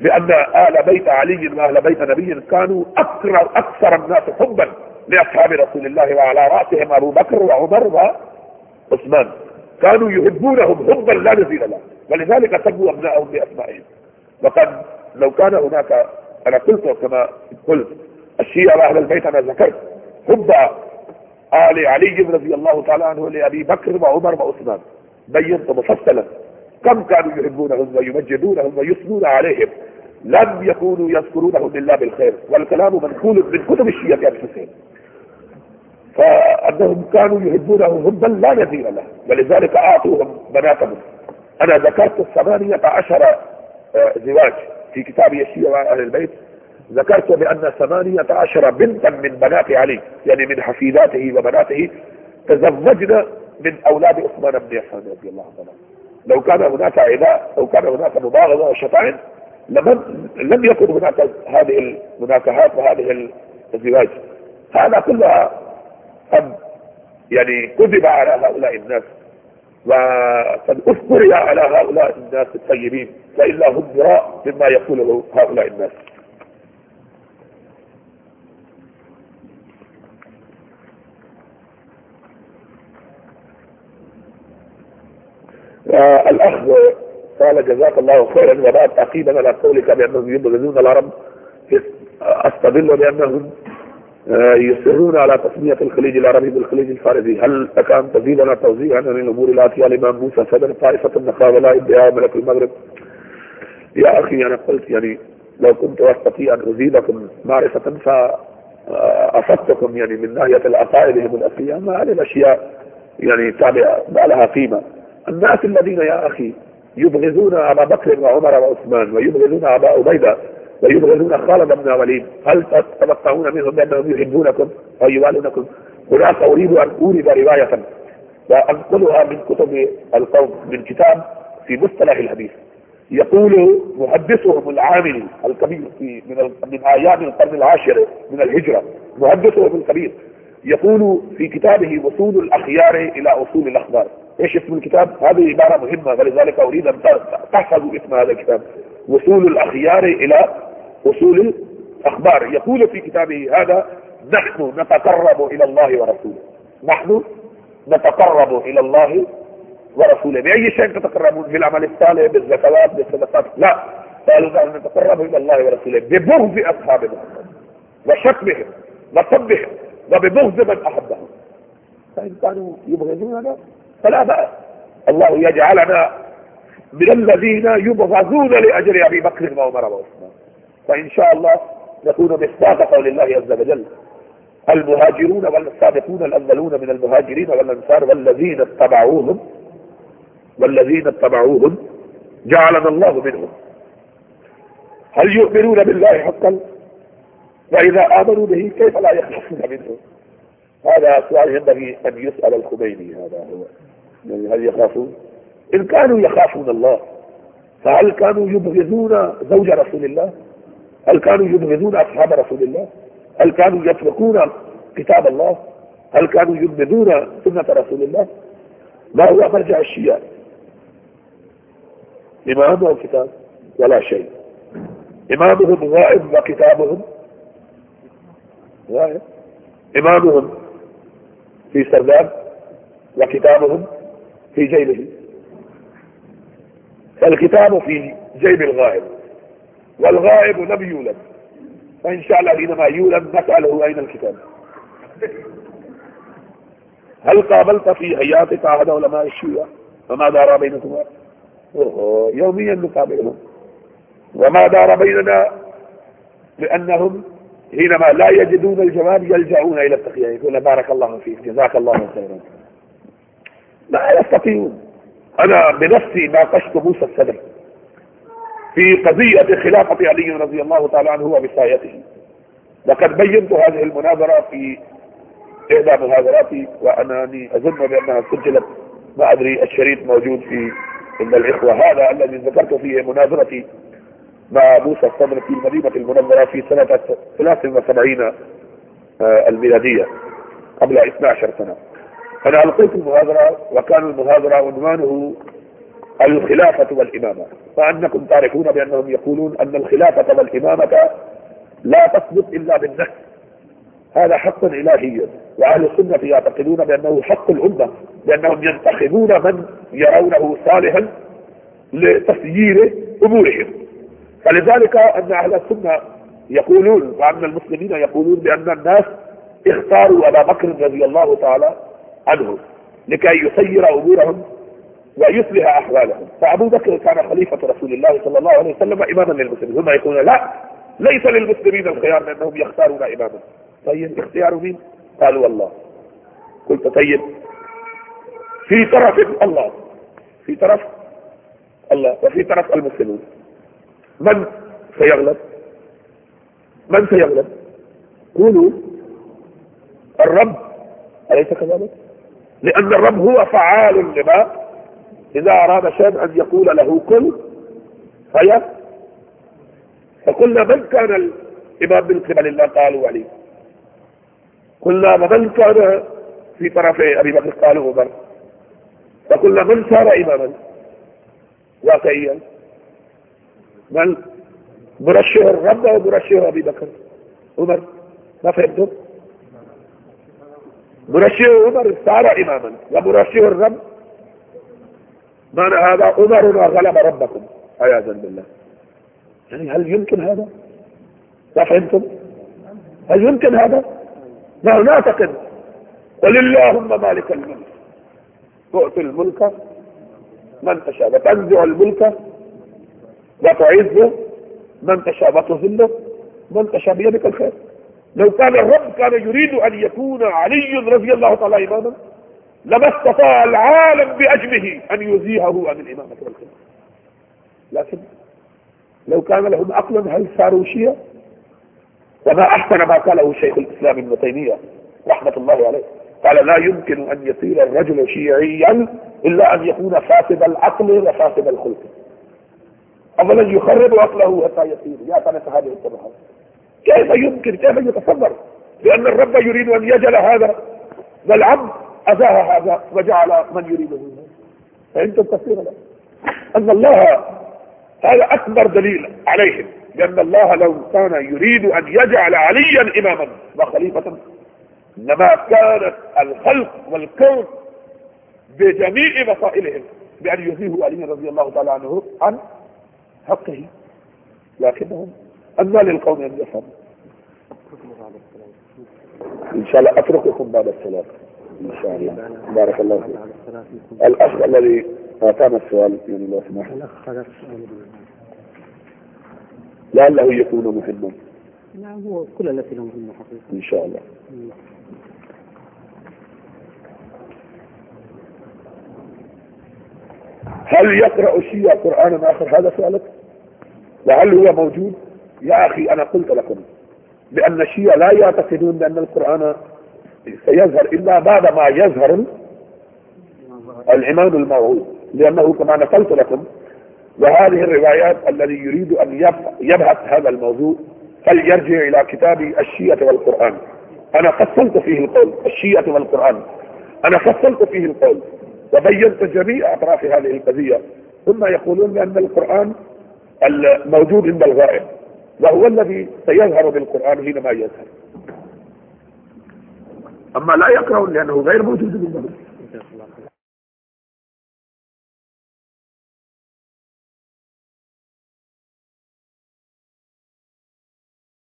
بأن آل بيت علي وأهل بيت نبي كانوا أكثر, أكثر الناس حبا لأصحاب رسول الله وعلى رأسهم أبو بكر وعمر وعثمان. كانوا يحبونهم حبا لا نزيل له. ولذلك سموا أبنائهم بأسمائهم. وقد لو كان هناك أنا قلت كما قلت الشيعة وأهل البيت أنا ذكرت حب آل علي رضي الله تعالى عنه لأبي بكر وعمر وعثمان. بينت مفصلا. كم كانوا يحبونهم ويمجدونهم ويثنون عليهم. لم يكونوا يذكرونهم إلا بالخير. والكلام منقول من كتب الشيعة انفسهم فأنهم كانوا يحبونهم حبا لا نذير له ولذلك اعطوهم بناتهم. أنا ذكرت الثمانية عشر آه، زواج في كتاب الشيعة واهل البيت. ذكرت بأن ثمانية عشر بنتا من بنات علي يعني من حفيداته وبناته. تزوجنا من أولاد عثمان بن عفان رضي الله عنه لو كان هناك عداء لو كان هناك مباغضه وشتائم لمن لم يكن هناك هذه المناكحات وهذه الزواج. هذا كلها قد يعني كذب على هؤلاء الناس. وقد افتري على هؤلاء الناس الطيبين والا هم براء مما يقوله هؤلاء الناس. الأخ قال جزاك الله خيرا وبعد تعقيبا على قولك بأنهم يبغضون العرب أستدل بأنهم يصرون على تسمية الخليج العربي بالخليج الفارسي. هل كان تزيدنا توزيعا عن الأمور الآتية الإمام موسى صدر طائفة النخاء ولا إدعاء ملك المغرب؟ يا أخي أنا قلت يعني لو كنت أستطيع أن أزيدكم معرفة فأفدتكم يعني من ناحية العقائدهم الأصلية ما هذه الأشياء يعني تابعة ما لها قيمة. الناس الذين يا أخي يبغضون أبا بكر وعمر وعثمان ويبغضون أبا عبيدة ويبغضون خالد بن وليد هل تتوقعون منهم بأنهم يحبونكم أو يوالونكم؟ هناك أريد أن أورد رواية وأنقلها من كتب القوم من كتاب في مصطلح الحديث. يقول محدثهم العامل الكبير في من من أيام القرن العاشر من الهجرة. محدثهم الكبير. يقول في كتابه وصول الأخيار إلى أصول الأخبار. إيش اسم الكتاب؟ هذه عبارة مهمة فلذلك أريد أن تحفظوا اسم هذا الكتاب. وصول الأخيار إلى وصول الأخبار. يقول في كتابه هذا نحن نتقرب إلى الله ورسوله. نحن نتقرب إلى الله ورسوله. بأي شيء تتقربون؟ بالعمل الصالح بالزكوات بالصدقات. لا. قالوا نحن نتقرب إلى الله ورسوله ببغض أصحاب محمد وشتمهم وصبهم وببغض من أحبهم. فإن كانوا يبغضوننا فلا بأس. الله يجعلنا من الذين يبغضون لأجل أبي بكر وعمر وعثمان. فإن شاء الله نكون مصداق قول الله عز وجل. المهاجرون والسابقون الأولون من المهاجرين والأنصار والذين اتبعوهم والذين اتبعوهم جعلنا الله منهم. هل يؤمنون بالله حقا؟ وإذا آمنوا به كيف لا يخلصون منه؟ هذا سؤال ينبغي أن يسأل الخميني هذا هو. يعني هل يخافون؟ إن كانوا يخافون الله فهل كانوا يبغضون زوج رسول الله؟ هل كانوا يبغضون أصحاب رسول الله؟ هل كانوا يتركون كتاب الله؟ هل كانوا يبغضون سنة رسول الله؟ ما هو مرجع الشيعة؟ إمام أو كتاب ولا شيء. إمامهم غائب وكتابهم غائب. إمامهم في سرداب وكتابهم في جيبه. فالكتاب في جيب الغائب. والغائب لم يولد. فإن شاء الله حينما يولد نسأله أين الكتاب؟ هل قابلت في حياتك أحد علماء الشيعة وما دار بينكما؟ يوميا نقابلهم. وما دار بيننا؟ لأنهم حينما لا يجدون الجواب يلجؤون إلى التقية يقول بارك الله فيك جزاك الله خيرا. لا يستطيعون. أنا بنفسي ناقشت موسى السدر في قضية خلافة علي رضي الله تعالى عنه وبصايته وقد بينت هذه المناظرة في إحدى مناظراتي وأنني أظن بأنها سجلت ما أدري الشريط موجود في عند الإخوة. هذا الذي ذكرت فيه مناظرتي مع موسى الصدر في المدينة المنورة في سنة 73 آه، الميلادية قبل 12 سنة. أنا ألقيت المهاجرة وكان المهاجرة عنوانه الخلافة والإمامة. فأنكم تعرفون بأنهم يقولون أن الخلافة والإمامة لا تثبت إلا بالنهي. هذا حق إلهي. وأهل السنة يعتقدون بأنه حق الأمة لأنهم ينتخبون من يرونه صالحا لتسيير أمورهم. فلذلك أن أهل السنة يقولون وأن المسلمين يقولون بأن الناس اختاروا أبا بكر رضي الله تعالى عنه لكي يسير أمورهم ويصلح أحوالهم. فأبو بكر كان خليفة رسول الله صلى الله عليه وسلم إماما للمسلمين. هم يقولون لا ليس للمسلمين الخيار لأنهم يختارون إماما. طيب اختيار مين؟ قالوا والله قلت طيب. في طرف الله. في طرف الله. وفي طرف المسلمين من سيغلب؟ من سيغلب؟ قولوا الرب. أليس كذلك؟ لأن الرب هو فعال لما إذا أراد شيئا أن يقول له كل فيا فقلنا من كان الإمام من قبل الله؟ قالوا علي. قلنا ومن كان في طرف أبي بكر؟ قالوا عمر. فقلنا من صار إماما؟ واقعيا. من؟ مرشح الرب ومرشح أبي بكر؟ عمر. ما فهمتم مرشح عمر صار إماما. ومرشح الرب معنى هذا عمر غلب ربكم عياذا بالله يعني هل يمكن هذا؟ ما فهمتم؟ هل يمكن هذا؟ نحن نعتقد قل اللهم مالك الملك تؤتي الملك من تشاء وتنزع الملك وتعز من تشاء وتذله من تشاء بيدك الخير لو كان الرب كان يريد أن يكون علي رضي الله تعالى إماما لما استطاع العالم بأجمه أن يزيهه عن الإمامة والخلافة. لكن لو كان لهم عقلا هل صاروا شيعة وما أحسن ما قاله شيخ الإسلام ابن تيمية رحمة الله عليه. قال لا يمكن أن يصير الرجل شيعيا إلا أن يكون فاسد العقل وفاسد الخلق. أولا يخرب عقله حتى يصير. يا ترى هذه الطبقات كيف يمكن؟ كيف يتصور؟ لأن الرب يريد أن يجعل هذا. والعبد أزاه هذا وجعل من يريده. فأنتم تفسير أن الله هذا أكبر دليل عليهم. لأن الله لو كان يريد أن يجعل عليا إماما وخليفة إنما كانت الخلق والكون بجميع مسائلهم بأن يزيه علي رضي الله تعالى عنه عن حقه. لكنهم أما للقوم أن يفهموا. إن شاء الله أترككم بعد الصلاة إن شاء الله. بارك الله فيك. الأخ الذي أعطانا السؤال يعني لو سمحت. لعله يكون مهما. نعم هو كل الأسئلة مهمة حقيقة. إن شاء الله. هل يقرأ الشيعة قرآنا آخر هذا سؤالك؟ وهل هو موجود؟ يا أخي أنا قلت لكم بأن الشيعة لا يعتقدون بأن القرآن سيظهر إلا بعد ما يظهر الإمام الموعود لأنه كما نقلت لكم وهذه الروايات الذي يريد أن يبحث هذا الموضوع فليرجع إلى كتاب الشيعة والقرآن. أنا فصلت فيه القول الشيعة والقرآن. أنا فصلت فيه القول وبينت جميع أطراف هذه القضية. ثم يقولون بأن القرآن الموجود عند الغائب وهو الذي سيظهر بالقرآن حينما يظهر. أما لا يقرأون لأنه غير موجود عندهم